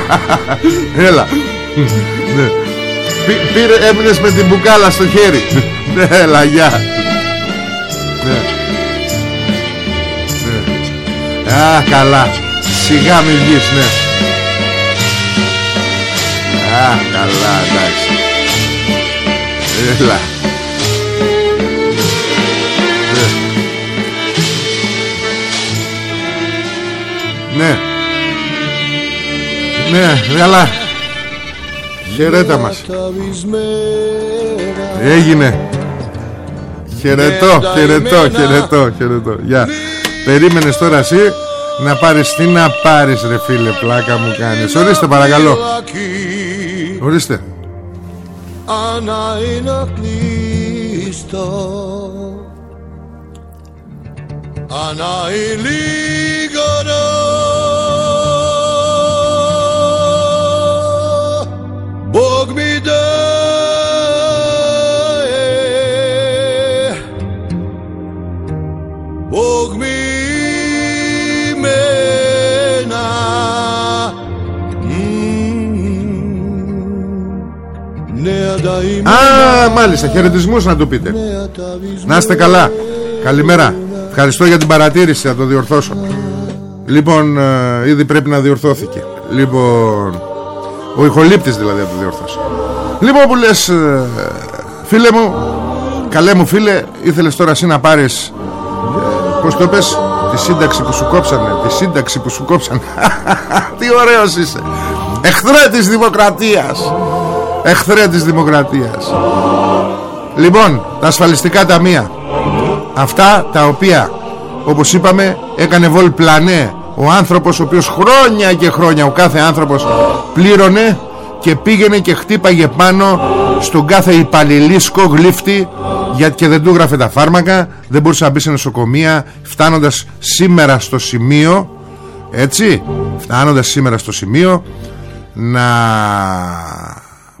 Έλα. Ναι. Πήρε, έμεινες με την μπουκάλα στο χέρι. Ναι, έλα, γεια. Ναι. ναι. Α, καλά. Σιγά μη βγεις, ναι. Α, καλά, εντάξει. Έλα. Ναι. Ναι ναι, αλλά Χαιρέτα μας. Έγινε. Χαιρετώ, χαιρετώ, χαιρετώ, χαιρετώ. Γεια. Περίμενες τώρα εσύ να πάρεις τι να πάρεις ρε φίλε πλάκα μου κάνεις. Ορίστε παρακαλώ. Ορίστε. Ανά Α, μάλιστα, χαιρετισμούς να του πείτε. Να είστε καλά. Καλημέρα. Ευχαριστώ για την παρατήρηση, θα το διορθώσω. Λοιπόν, ε, ήδη πρέπει να διορθώθηκε. Λοιπόν Ο ηχολήπτης δηλαδή θα το διορθώσει. Λοιπόν που λες ε, Φίλε μου Καλέ μου φίλε Ήθελες τώρα εσύ να πάρεις ε, Πώς το πες Τη σύνταξη που σου κόψανε Τη σύνταξη που σου κόψανε. Τι ωραίος είσαι. Εχθρέ της δημοκρατίας Εχθρέ της δημοκρατίας. Λοιπόν Τα ασφαλιστικά ταμεία. Αυτά τα οποία Όπως είπαμε έκανε βολ πλανέ Ο άνθρωπος ο οποίος χρόνια και χρόνια Ο κάθε άνθρωπος πλήρωνε Και πήγαινε και χτύπαγε πάνω Στον κάθε υπαλληλίσκο γλύφτη γιατί και δεν του γράφε τα φάρμακα δεν μπορούσε να μπει σε νοσοκομεία φτάνοντας σήμερα στο σημείο έτσι φτάνοντας σήμερα στο σημείο να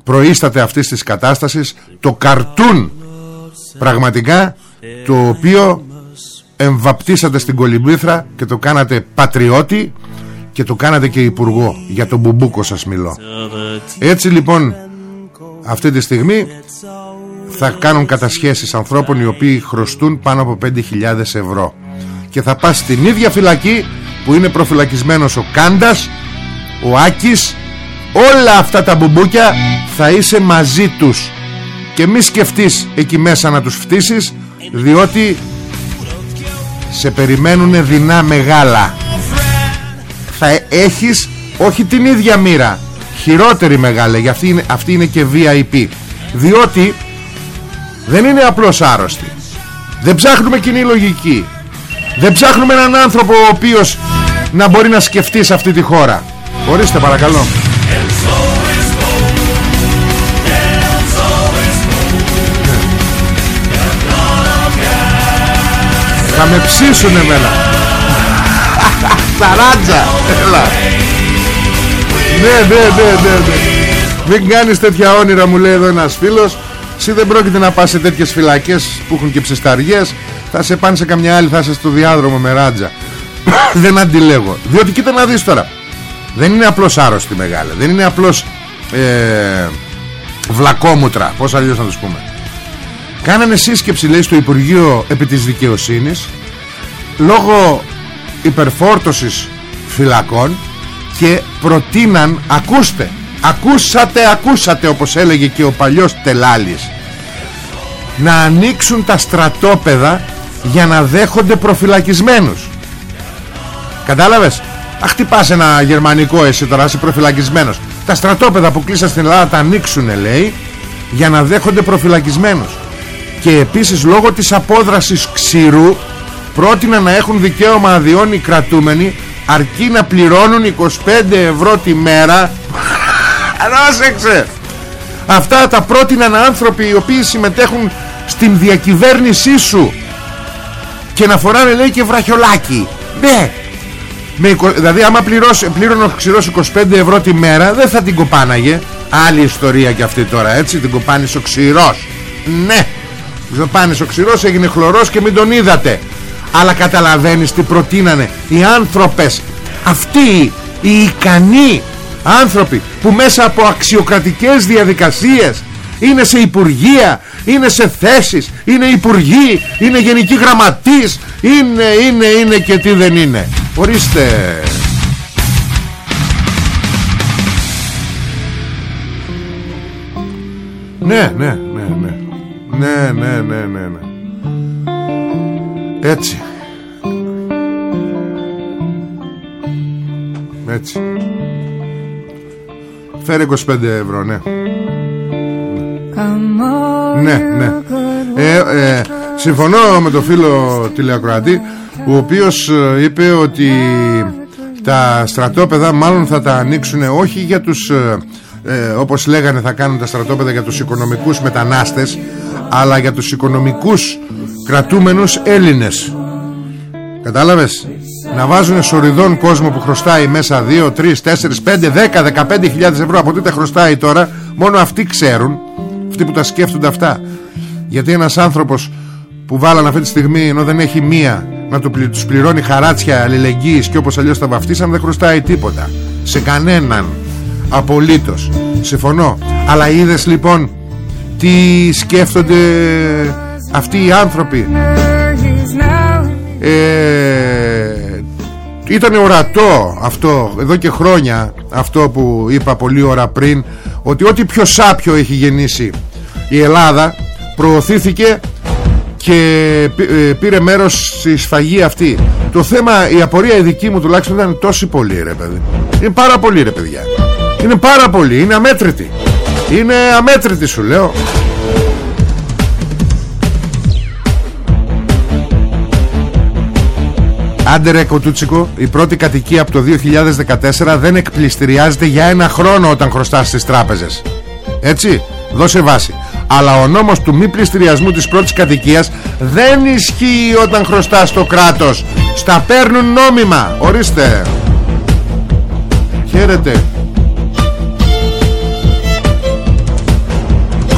προείσταται αυτής της κατάστασης το καρτούν πραγματικά το οποίο εμβαπτίσατε στην κολυμπήθρα και το κάνατε πατριώτη και το κάνατε και υπουργό. Για τον Μπουμπούκο σας μιλώ. Έτσι λοιπόν αυτή τη στιγμή θα κάνουν κατασχέσεις ανθρώπων οι οποίοι χρωστούν πάνω από 5.000 ευρώ. Και θα πας στην ίδια φυλακή που είναι προφυλακισμένος ο Κάντας ο Άκης όλα αυτά τα μπουμπούκια θα είσαι μαζί τους. Και μη σκεφτείς εκεί μέσα να τους φτύσεις διότι σε περιμένουν δεινά μεγάλα. Θα έχεις όχι την ίδια μοίρα χειρότερη μεγάλη γιατί αυτή είναι, αυτή είναι και VIP διότι δεν είναι απλώς άρρωστοι δεν ψάχνουμε κοινή λογική. Δεν ψάχνουμε έναν άνθρωπο ο οποίος να μπορεί να σκεφτείς σε αυτή τη χώρα. Ορίστε παρακαλώ Θα με ψήσουν εμένα Ταράτζα Έλα. Ναι ναι ναι ναι ναι. Μην κάνεις τέτοια όνειρα μου λέει εδώ ένας φίλος. Εσύ δεν πρόκειται να πας σε τέτοιες φυλακές Που έχουν και ψεσταριές. Θα σε πάνε σε καμιά άλλη Θα είσαι στο διάδρομο με ράτζα. Δεν αντιλέγω. Διότι κοίτα να δεις τώρα. Δεν είναι απλώς άρρωστη μεγάλη. Δεν είναι απλώς ε, Βλακόμουτρα Πώς αλλιώς να τους πούμε Κάνανε σύσκεψη λέει στο Υπουργείο επί της Δικαιοσύνης λόγω υπερφόρτωσης φυλακών και προτείναν ακούστε ακούσατε ακούσατε όπως έλεγε και ο παλιός Τελάλης να ανοίξουν τα στρατόπεδα για να δέχονται προφυλακισμένους κατάλαβες; Αχ χτυπάς ένα γερμανικό εσύ τώρα είσαι προφυλακισμένος τα στρατόπεδα που κλείσαν στην Ελλάδα τα ανοίξουν λέει για να δέχονται προφυλακισμένους και επίσης λόγω της απόδρασης ξηρού πρότεινα να έχουν δικαίωμα αδειών οι κρατούμενοι αρκεί να πληρώνουν 25 ευρώ τη μέρα. Ανάσεξε! Αυτά τα πρότειναν άνθρωποι οι οποίοι συμμετέχουν στην διακυβέρνησή σου και να φοράνε λέει και βραχιολάκι. Ναι! Με, δηλαδή άμα πληρώσει, πλήρωνε ο ξηρός 25 ευρώ τη μέρα δεν θα την κοπάναγε. Άλλη ιστορία και αυτή τώρα έτσι την κοπάνεις ο ξηρός. Ναι πάνε ο ξηρός έγινε χλωρός και μην τον είδατε αλλά καταλαβαίνεις τι προτείνανε οι άνθρωπες αυτοί οι ικανοί άνθρωποι που μέσα από αξιοκρατικές διαδικασίες είναι σε υπουργεία, είναι σε θέσεις, είναι υπουργοί, είναι γενικοί γραμματείς, είναι, είναι, είναι και τι δεν είναι. Ορίστε. Ναι, ναι, ναι, ναι. Ναι, ναι, ναι, ναι, ναι. Έτσι. Έτσι. Φέρε 25 ευρώ, ναι. Ναι, ναι. Ε, ε, συμφωνώ με το φίλο τηλεακροατή ο οποίος ε, είπε ότι τα στρατόπεδα μάλλον θα τα ανοίξουν όχι για τους ε, ε, όπως λέγανε θα κάνουν τα στρατόπεδα για τους οικονομικούς μετανάστες αλλά για τους οικονομικούς κρατούμενους Έλληνες. Κατάλαβες; Να βάζουν σοριδών κόσμο που χρωστάει μέσα 2, 3, 4, 5, 10, 15 χιλιάδες ευρώ. Από τι τα χρωστάει τώρα μόνο αυτοί ξέρουν αυτοί που τα σκέφτονται αυτά. Γιατί ένας άνθρωπος που βάλαν αυτή τη στιγμή ενώ δεν έχει μία να του τους πληρώνει χαράτσια αλληλεγγύης και όπως αλλιώς τα βαφτίσαν δεν χρωστάει τίποτα. Σε κανέναν. Απολύτως. Συμφωνώ. Αλλά είδες λοιπόν τι σκέφτονται αυτοί οι άνθρωποι. Ε, ήταν ορατό αυτό εδώ και χρόνια αυτό που είπα πολύ ώρα πριν ότι ό,τι πιο σάπιο έχει γεννήσει η Ελλάδα προωθήθηκε και ε, πήρε μέρος στη σφαγή αυτή. Το θέμα η απορία η δική μου τουλάχιστον ήταν τόσο πολύ ρε παιδί. Είναι πάρα πολύ ρε παιδιά. Είναι πάρα πολύ είναι αμέτρητη είναι αμέτρητη σου λέω. Άντε ρε Κοτούτσικο Η πρώτη κατοικία από το 2014 Δεν εκπληστηριάζεται για ένα χρόνο Όταν χρωστάς στις τράπεζες. Έτσι δώσε βάση. Αλλά ο νόμος του μη πληστηριασμού της πρώτης κατοικίας δεν ισχύει όταν χρωστάς στο κράτος. Στα παίρνουν νόμιμα. Ορίστε. Χαίρετε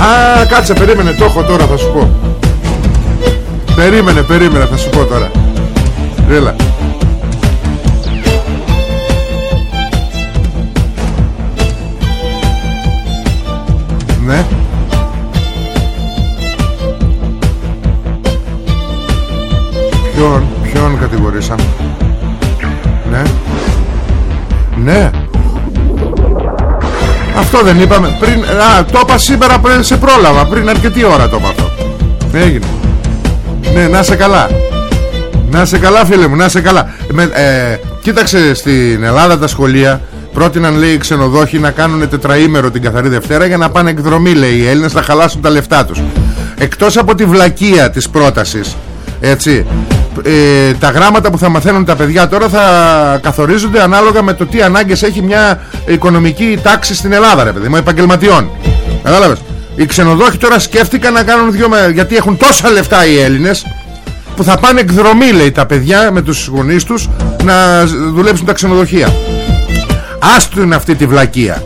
Α, κάτσε, περίμενε, το έχω τώρα, θα σου πω. Περίμενε, περίμενε, θα σου πω τώρα. Έλα. Ναι. Ποιον, ποιον κατηγορήσαμε; Ναι. Ναι. Αυτό δεν είπαμε. Πριν, α, Το είπα σήμερα πριν σε πρόλαβα. Πριν αρκετή ώρα το είπα αυτό. Έγινε. Ναι να σε καλά. Να σε καλά φίλε μου να σε καλά. Με, ε, Κοίταξε στην Ελλάδα τα σχολεία. Πρότειναν λέει οι ξενοδόχοι να κάνουν τετραήμερο την καθαρή Δευτέρα Για να πάνε εκδρομή λέει οι Έλληνες Να χαλάσουν τα λεφτά τους. Εκτός από τη βλακεία της πρότασης Έτσι ε, τα γράμματα που θα μαθαίνουν τα παιδιά τώρα θα καθορίζονται ανάλογα με το τι ανάγκες έχει μια οικονομική τάξη στην Ελλάδα ρε παιδί μου επαγγελματιών. Κατάλαβες; Οι ξενοδόχοι τώρα σκέφτηκαν να κάνουν δυο με... γιατί έχουν τόσα λεφτά οι Έλληνες που θα πάνε εκδρομή λέει τα παιδιά με τους γονείς τους να δουλέψουν τα ξενοδοχεία. Άστον αυτή τη βλακεία.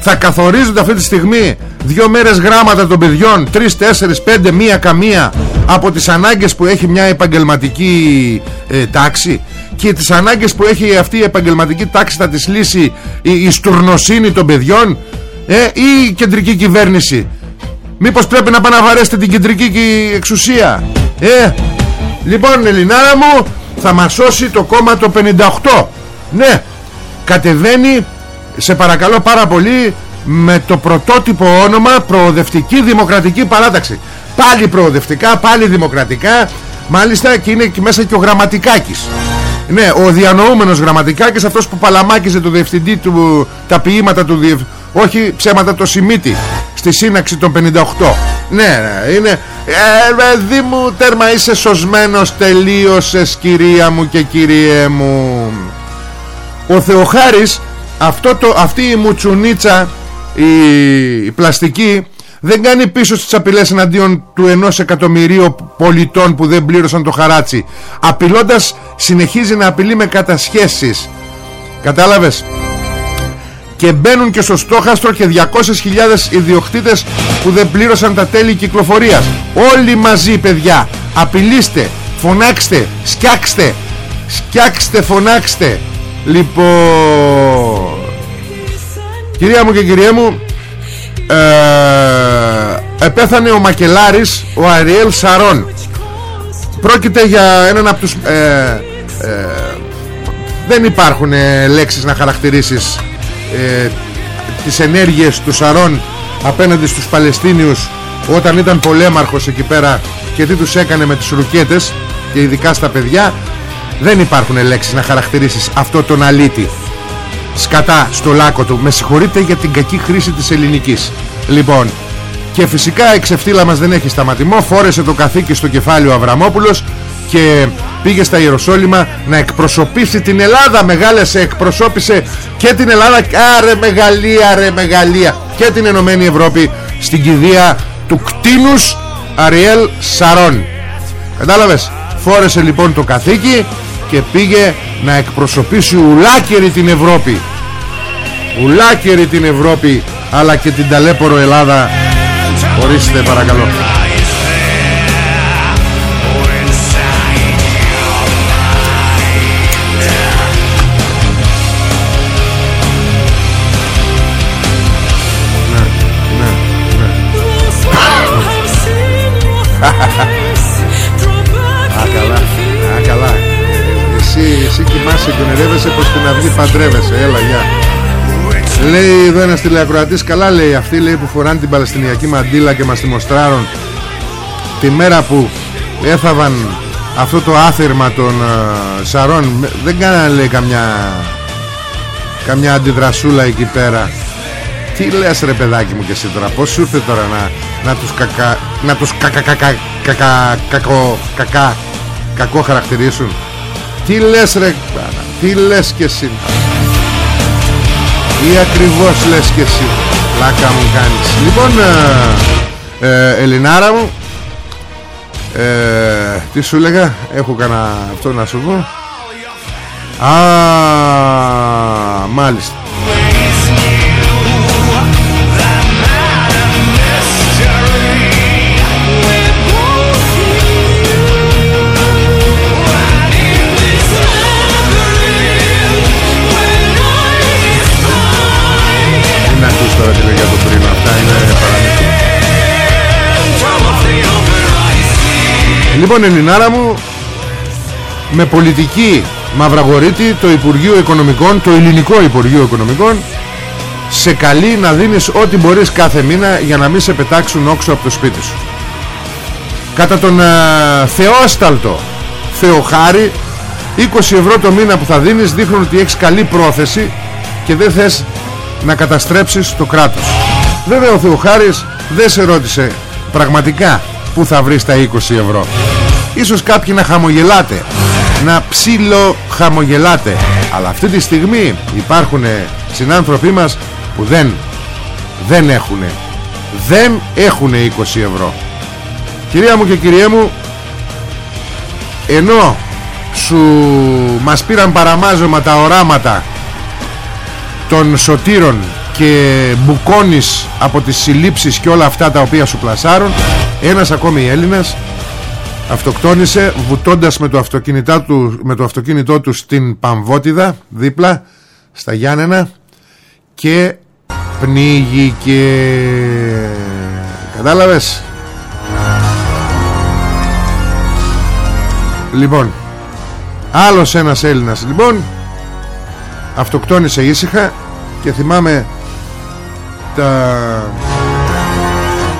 Θα καθορίζονται αυτή τη στιγμή δύο μέρες γράμματα των παιδιών τρεις, τέσσερις, πέντε, μία καμία από τις ανάγκες που έχει μια επαγγελματική ε, τάξη και τις ανάγκες που έχει αυτή η επαγγελματική τάξη θα τις λύσει η, η στουρνοσύνη των παιδιών ε, ή η κεντρική κυβέρνηση. Μήπως πρέπει να παναβαρέσετε την κεντρική εξουσία ε, λοιπόν Ελληνάρα μου θα μας σώσει το κόμμα το 58 ναι κατεβαίνει σε παρακαλώ πάρα πολύ με το πρωτότυπο όνομα Προοδευτική Δημοκρατική Παράταξη πάλι προοδευτικά, πάλι δημοκρατικά. Μάλιστα και είναι και μέσα και ο Γραμματικάκης. Ναι, ο διανοούμενος Γραμματικάκης αυτός που παλαμάκιζε το διευθυντή του τα ποίηματα του διευθυντή όχι ψέματα το Σιμίτι στη σύναξη των 58 ναι, ναι είναι ε, παιδί μου τέρμα είσαι σωσμένος τελείωσες κυρία μου και κυριέ μου ο Θεοχάρης αυτό το, αυτή η μουτσουνίτσα η, πλαστική δεν κάνει πίσω στις απειλές εναντίον του ενός εκατομμυρίου πολιτών που δεν πλήρωσαν το χαράτσι. Απειλώντας συνεχίζει να απειλεί με κατασχέσεις. Κατάλαβες; Και μπαίνουν και στο στόχαστρο και 200.000 ιδιοκτήτες που δεν πλήρωσαν τα τέλη κυκλοφορίας. Όλοι μαζί παιδιά απειλήστε φωνάξτε σκιάξτε σκιάξτε φωνάξτε. Λοιπόν κυρία μου και κυρία μου ε, επέθανε ο Μακελάρης ο Αριέλ Σαρών. Πρόκειται για έναν από τους ε, ε, δεν υπάρχουν ε, λέξεις να χαρακτηρίσεις ε, τις ενέργειες του Σαρών απέναντι στους Παλαιστίνιους όταν ήταν πολέμαρχος εκεί πέρα και τι τους έκανε με τις ρουκέτες και ειδικά στα παιδιά. Δεν υπάρχουν λέξεις να χαρακτηρίσεις αυτό τον αλήτη σκατά στο λάκκο του. Με συγχωρείτε για την κακή χρήση της ελληνικής. Λοιπόν και φυσικά η ξεφτύλα μας δεν έχει σταματημό. Φόρεσε το καθήκη στο κεφάλι ο Αβραμόπουλος και πήγε στα Ιεροσόλυμα να εκπροσωπήσει την Ελλάδα. Μεγάλεσε εκπροσώπησε και την Ελλάδα. Άρε μεγαλεία ρε μεγαλεία και την Ενωμένη Ευρώπη στην κηδεία του κτίνους Αριέλ Σαρών. Κατάλαβες; Φόρεσε λοιπόν το καθήκη και πήγε να εκπροσωπήσει ουλάκερη την Ευρώπη. Ουλάκερη την Ευρώπη αλλά και την ταλέπορο Ελλάδα. Ορίστε παρακαλώ. Α, κοιμάσαι και ονειρεύεσαι πως την αυγή παντρεύεσαι. Έλα, γεια. Λέει εδώ ένας τηλεακροατής Καλά λέει αυτοί λέει που φοράνε την Παλαιστινιακή μαντήλα Και μας τη μοστράρουν Τη μέρα που έθαβαν Αυτό το άθυρμα των uh, Σαρών Δεν κάνανε λέει καμιά Καμιά αντιδρασούλα εκεί πέρα Τι λες ρε παιδάκι μου και εσύ τώρα Πώς σου ήρθε τώρα να, να τους κακα Να τους κακα κακα κακα κακο, κακα Κακό χαρακτηρίσουν; Τι λες ρε Τι λες και εσύ; Τι ακριβώς λες και εσύ; Λάκα μου κάνεις. Λοιπόν ε, ε, Ελληνάρα μου ε, Τι σου λέγα Έχω κανένα αυτό να σου πω. Α, μάλιστα Λοιπόν Ελληνάρα μου Με πολιτική Μαυραγωρίτη το Υπουργείο Οικονομικών Το ελληνικό Υπουργείο Οικονομικών Σε καλεί να δίνεις ό,τι μπορείς κάθε μήνα Για να μην σε πετάξουν όξω από το σπίτι σου. Κατά τον α, Θεόσταλτο Θεοχάρη 20 ευρώ το μήνα που θα δίνεις Δείχνουν ότι έχεις καλή πρόθεση Και δεν θες να καταστρέψεις το κράτος. Βέβαια ο Θεοχάρης δεν σε ρώτησε πραγματικά που θα βρεις τα 20 ευρώ ίσως κάποιοι να χαμογελάτε να ψήλο χαμογελάτε αλλά αυτή τη στιγμή υπάρχουν συνάνθρωποι μας που δεν δεν έχουν δεν έχουν 20 ευρώ. Κυρία μου και κυριέ μου ενώ σου μας πήραν παραμάζωμα τα οράματα των σωτήρων και μπουκώνεις από τις συλλήψεις και όλα αυτά τα οποία σου πλασάρουν ένας ακόμη Έλληνας αυτοκτόνησε βουτώντας με το, του, με το αυτοκίνητό του στην Παμβότιδα δίπλα στα Γιάννενα και πνίγηκε. Κατάλαβες; Λοιπόν άλλος ένας Έλληνας λοιπόν αυτοκτόνησε ήσυχα και θυμάμαι τα,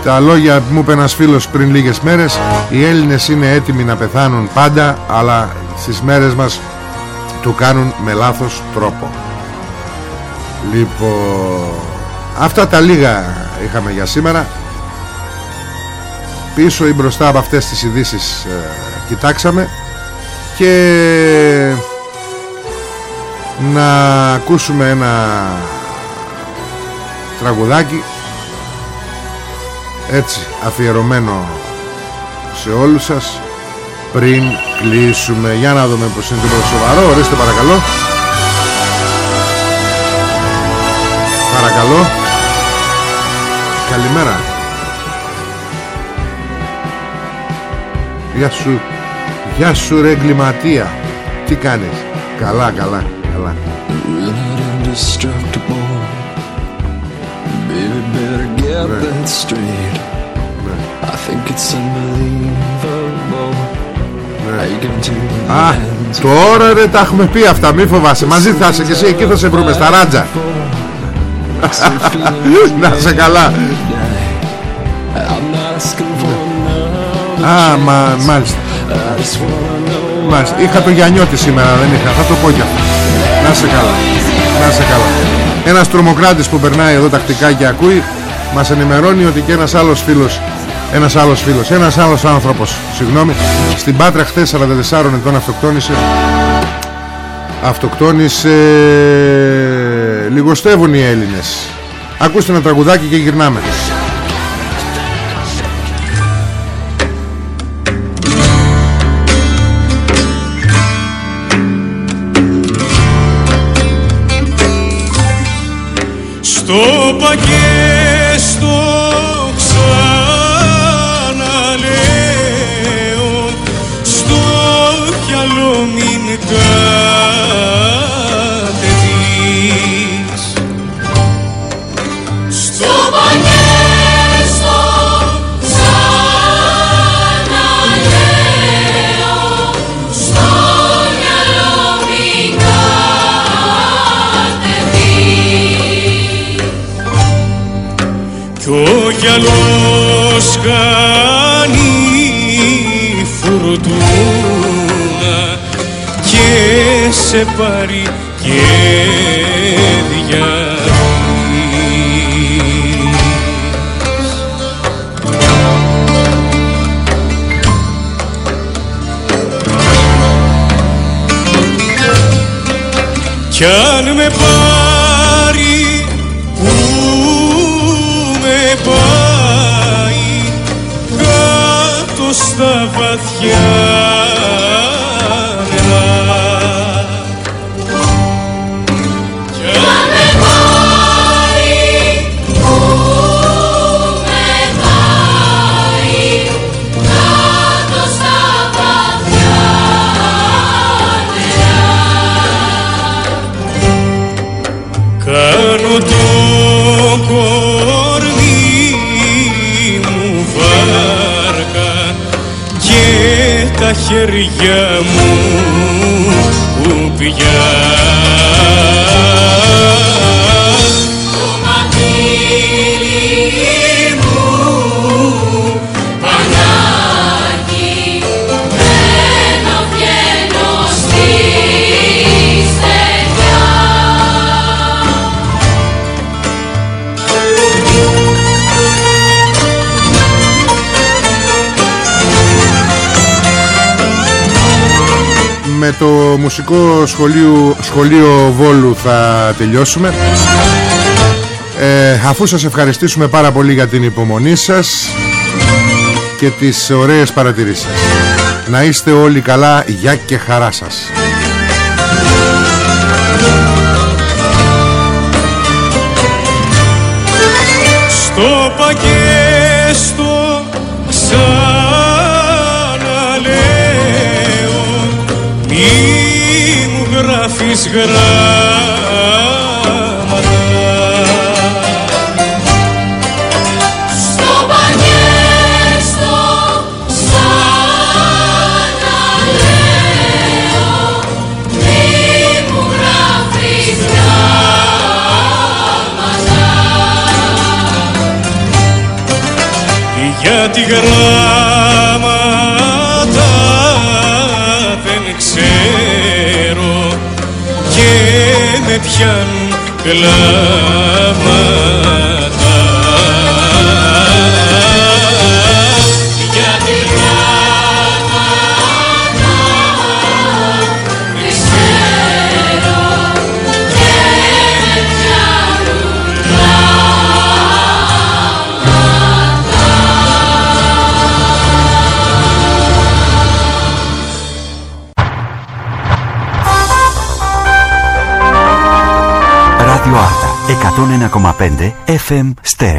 τα λόγια που μου είπε ένας φίλος πριν λίγες μέρες οι Έλληνες είναι έτοιμοι να πεθάνουν πάντα αλλά στις μέρες μας το κάνουν με λάθος τρόπο. Λοιπόν αυτά τα λίγα είχαμε για σήμερα. Πίσω ή μπροστά από αυτές τις ειδήσεις ε, κοιτάξαμε. Και να ακούσουμε ένα τραγουδάκι έτσι αφιερωμένο σε όλους σας πριν κλείσουμε. Για να δούμε πως είναι τίποτα σοβαρό. Ορίστε παρακαλώ. Παρακαλώ. Καλημέρα. Γεια σου Γεια σου ρε εγκληματία. Τι κάνεις; Καλά καλά καλά Α, τώρα ρε τα έχουμε πει αυτά Μη φοβάσαι, μαζί θα είσαι και εσύ Εκεί θα σε βρούμε στα ράτζα Να σε καλά. Α, μα, μάλιστα. Μάλιστα, είχα το Γιαννιώτη σήμερα δεν είχα, θα το πω κι αυτό. Να σε καλά, να σε καλά. Ένας τρομοκράτης που περνάει εδώ τακτικά και ακούει Μας ενημερώνει ότι και ένας άλλος φίλος ένας άλλος φίλος, ένας άλλος άνθρωπος. Συγγνώμη, στην Πάτρα χθες 44 ετών αυτοκτόνησε. Αυτοκτόνησε. Λιγοστεύουν οι Έλληνες. Ακούστε ένα τραγουδάκι και γυρνάμε. Στο πακέ άλλο μην Στο πανέστο σαν αλέο στο μυαλό μην κάθετης κι ο γυαλός σε πάρει και Κι αν με πάρει που με πάει κάτω στα βαθιά χέρια μου που πια με το μουσικό σχολείο, σχολείο Βόλου θα τελειώσουμε. Ε, αφού σας ευχαριστήσουμε πάρα πολύ για την υπομονή σας και τις ωραίες παρατηρήσεις σας. Να είστε όλοι καλά γεια και χαρά σας. Στο πακέστο γράφεις γράμματα Στο πανιέστο σαν να λέω μη μου γράφεις γράμματα. Γιατί γράμματα και 101,5 FM Stereo.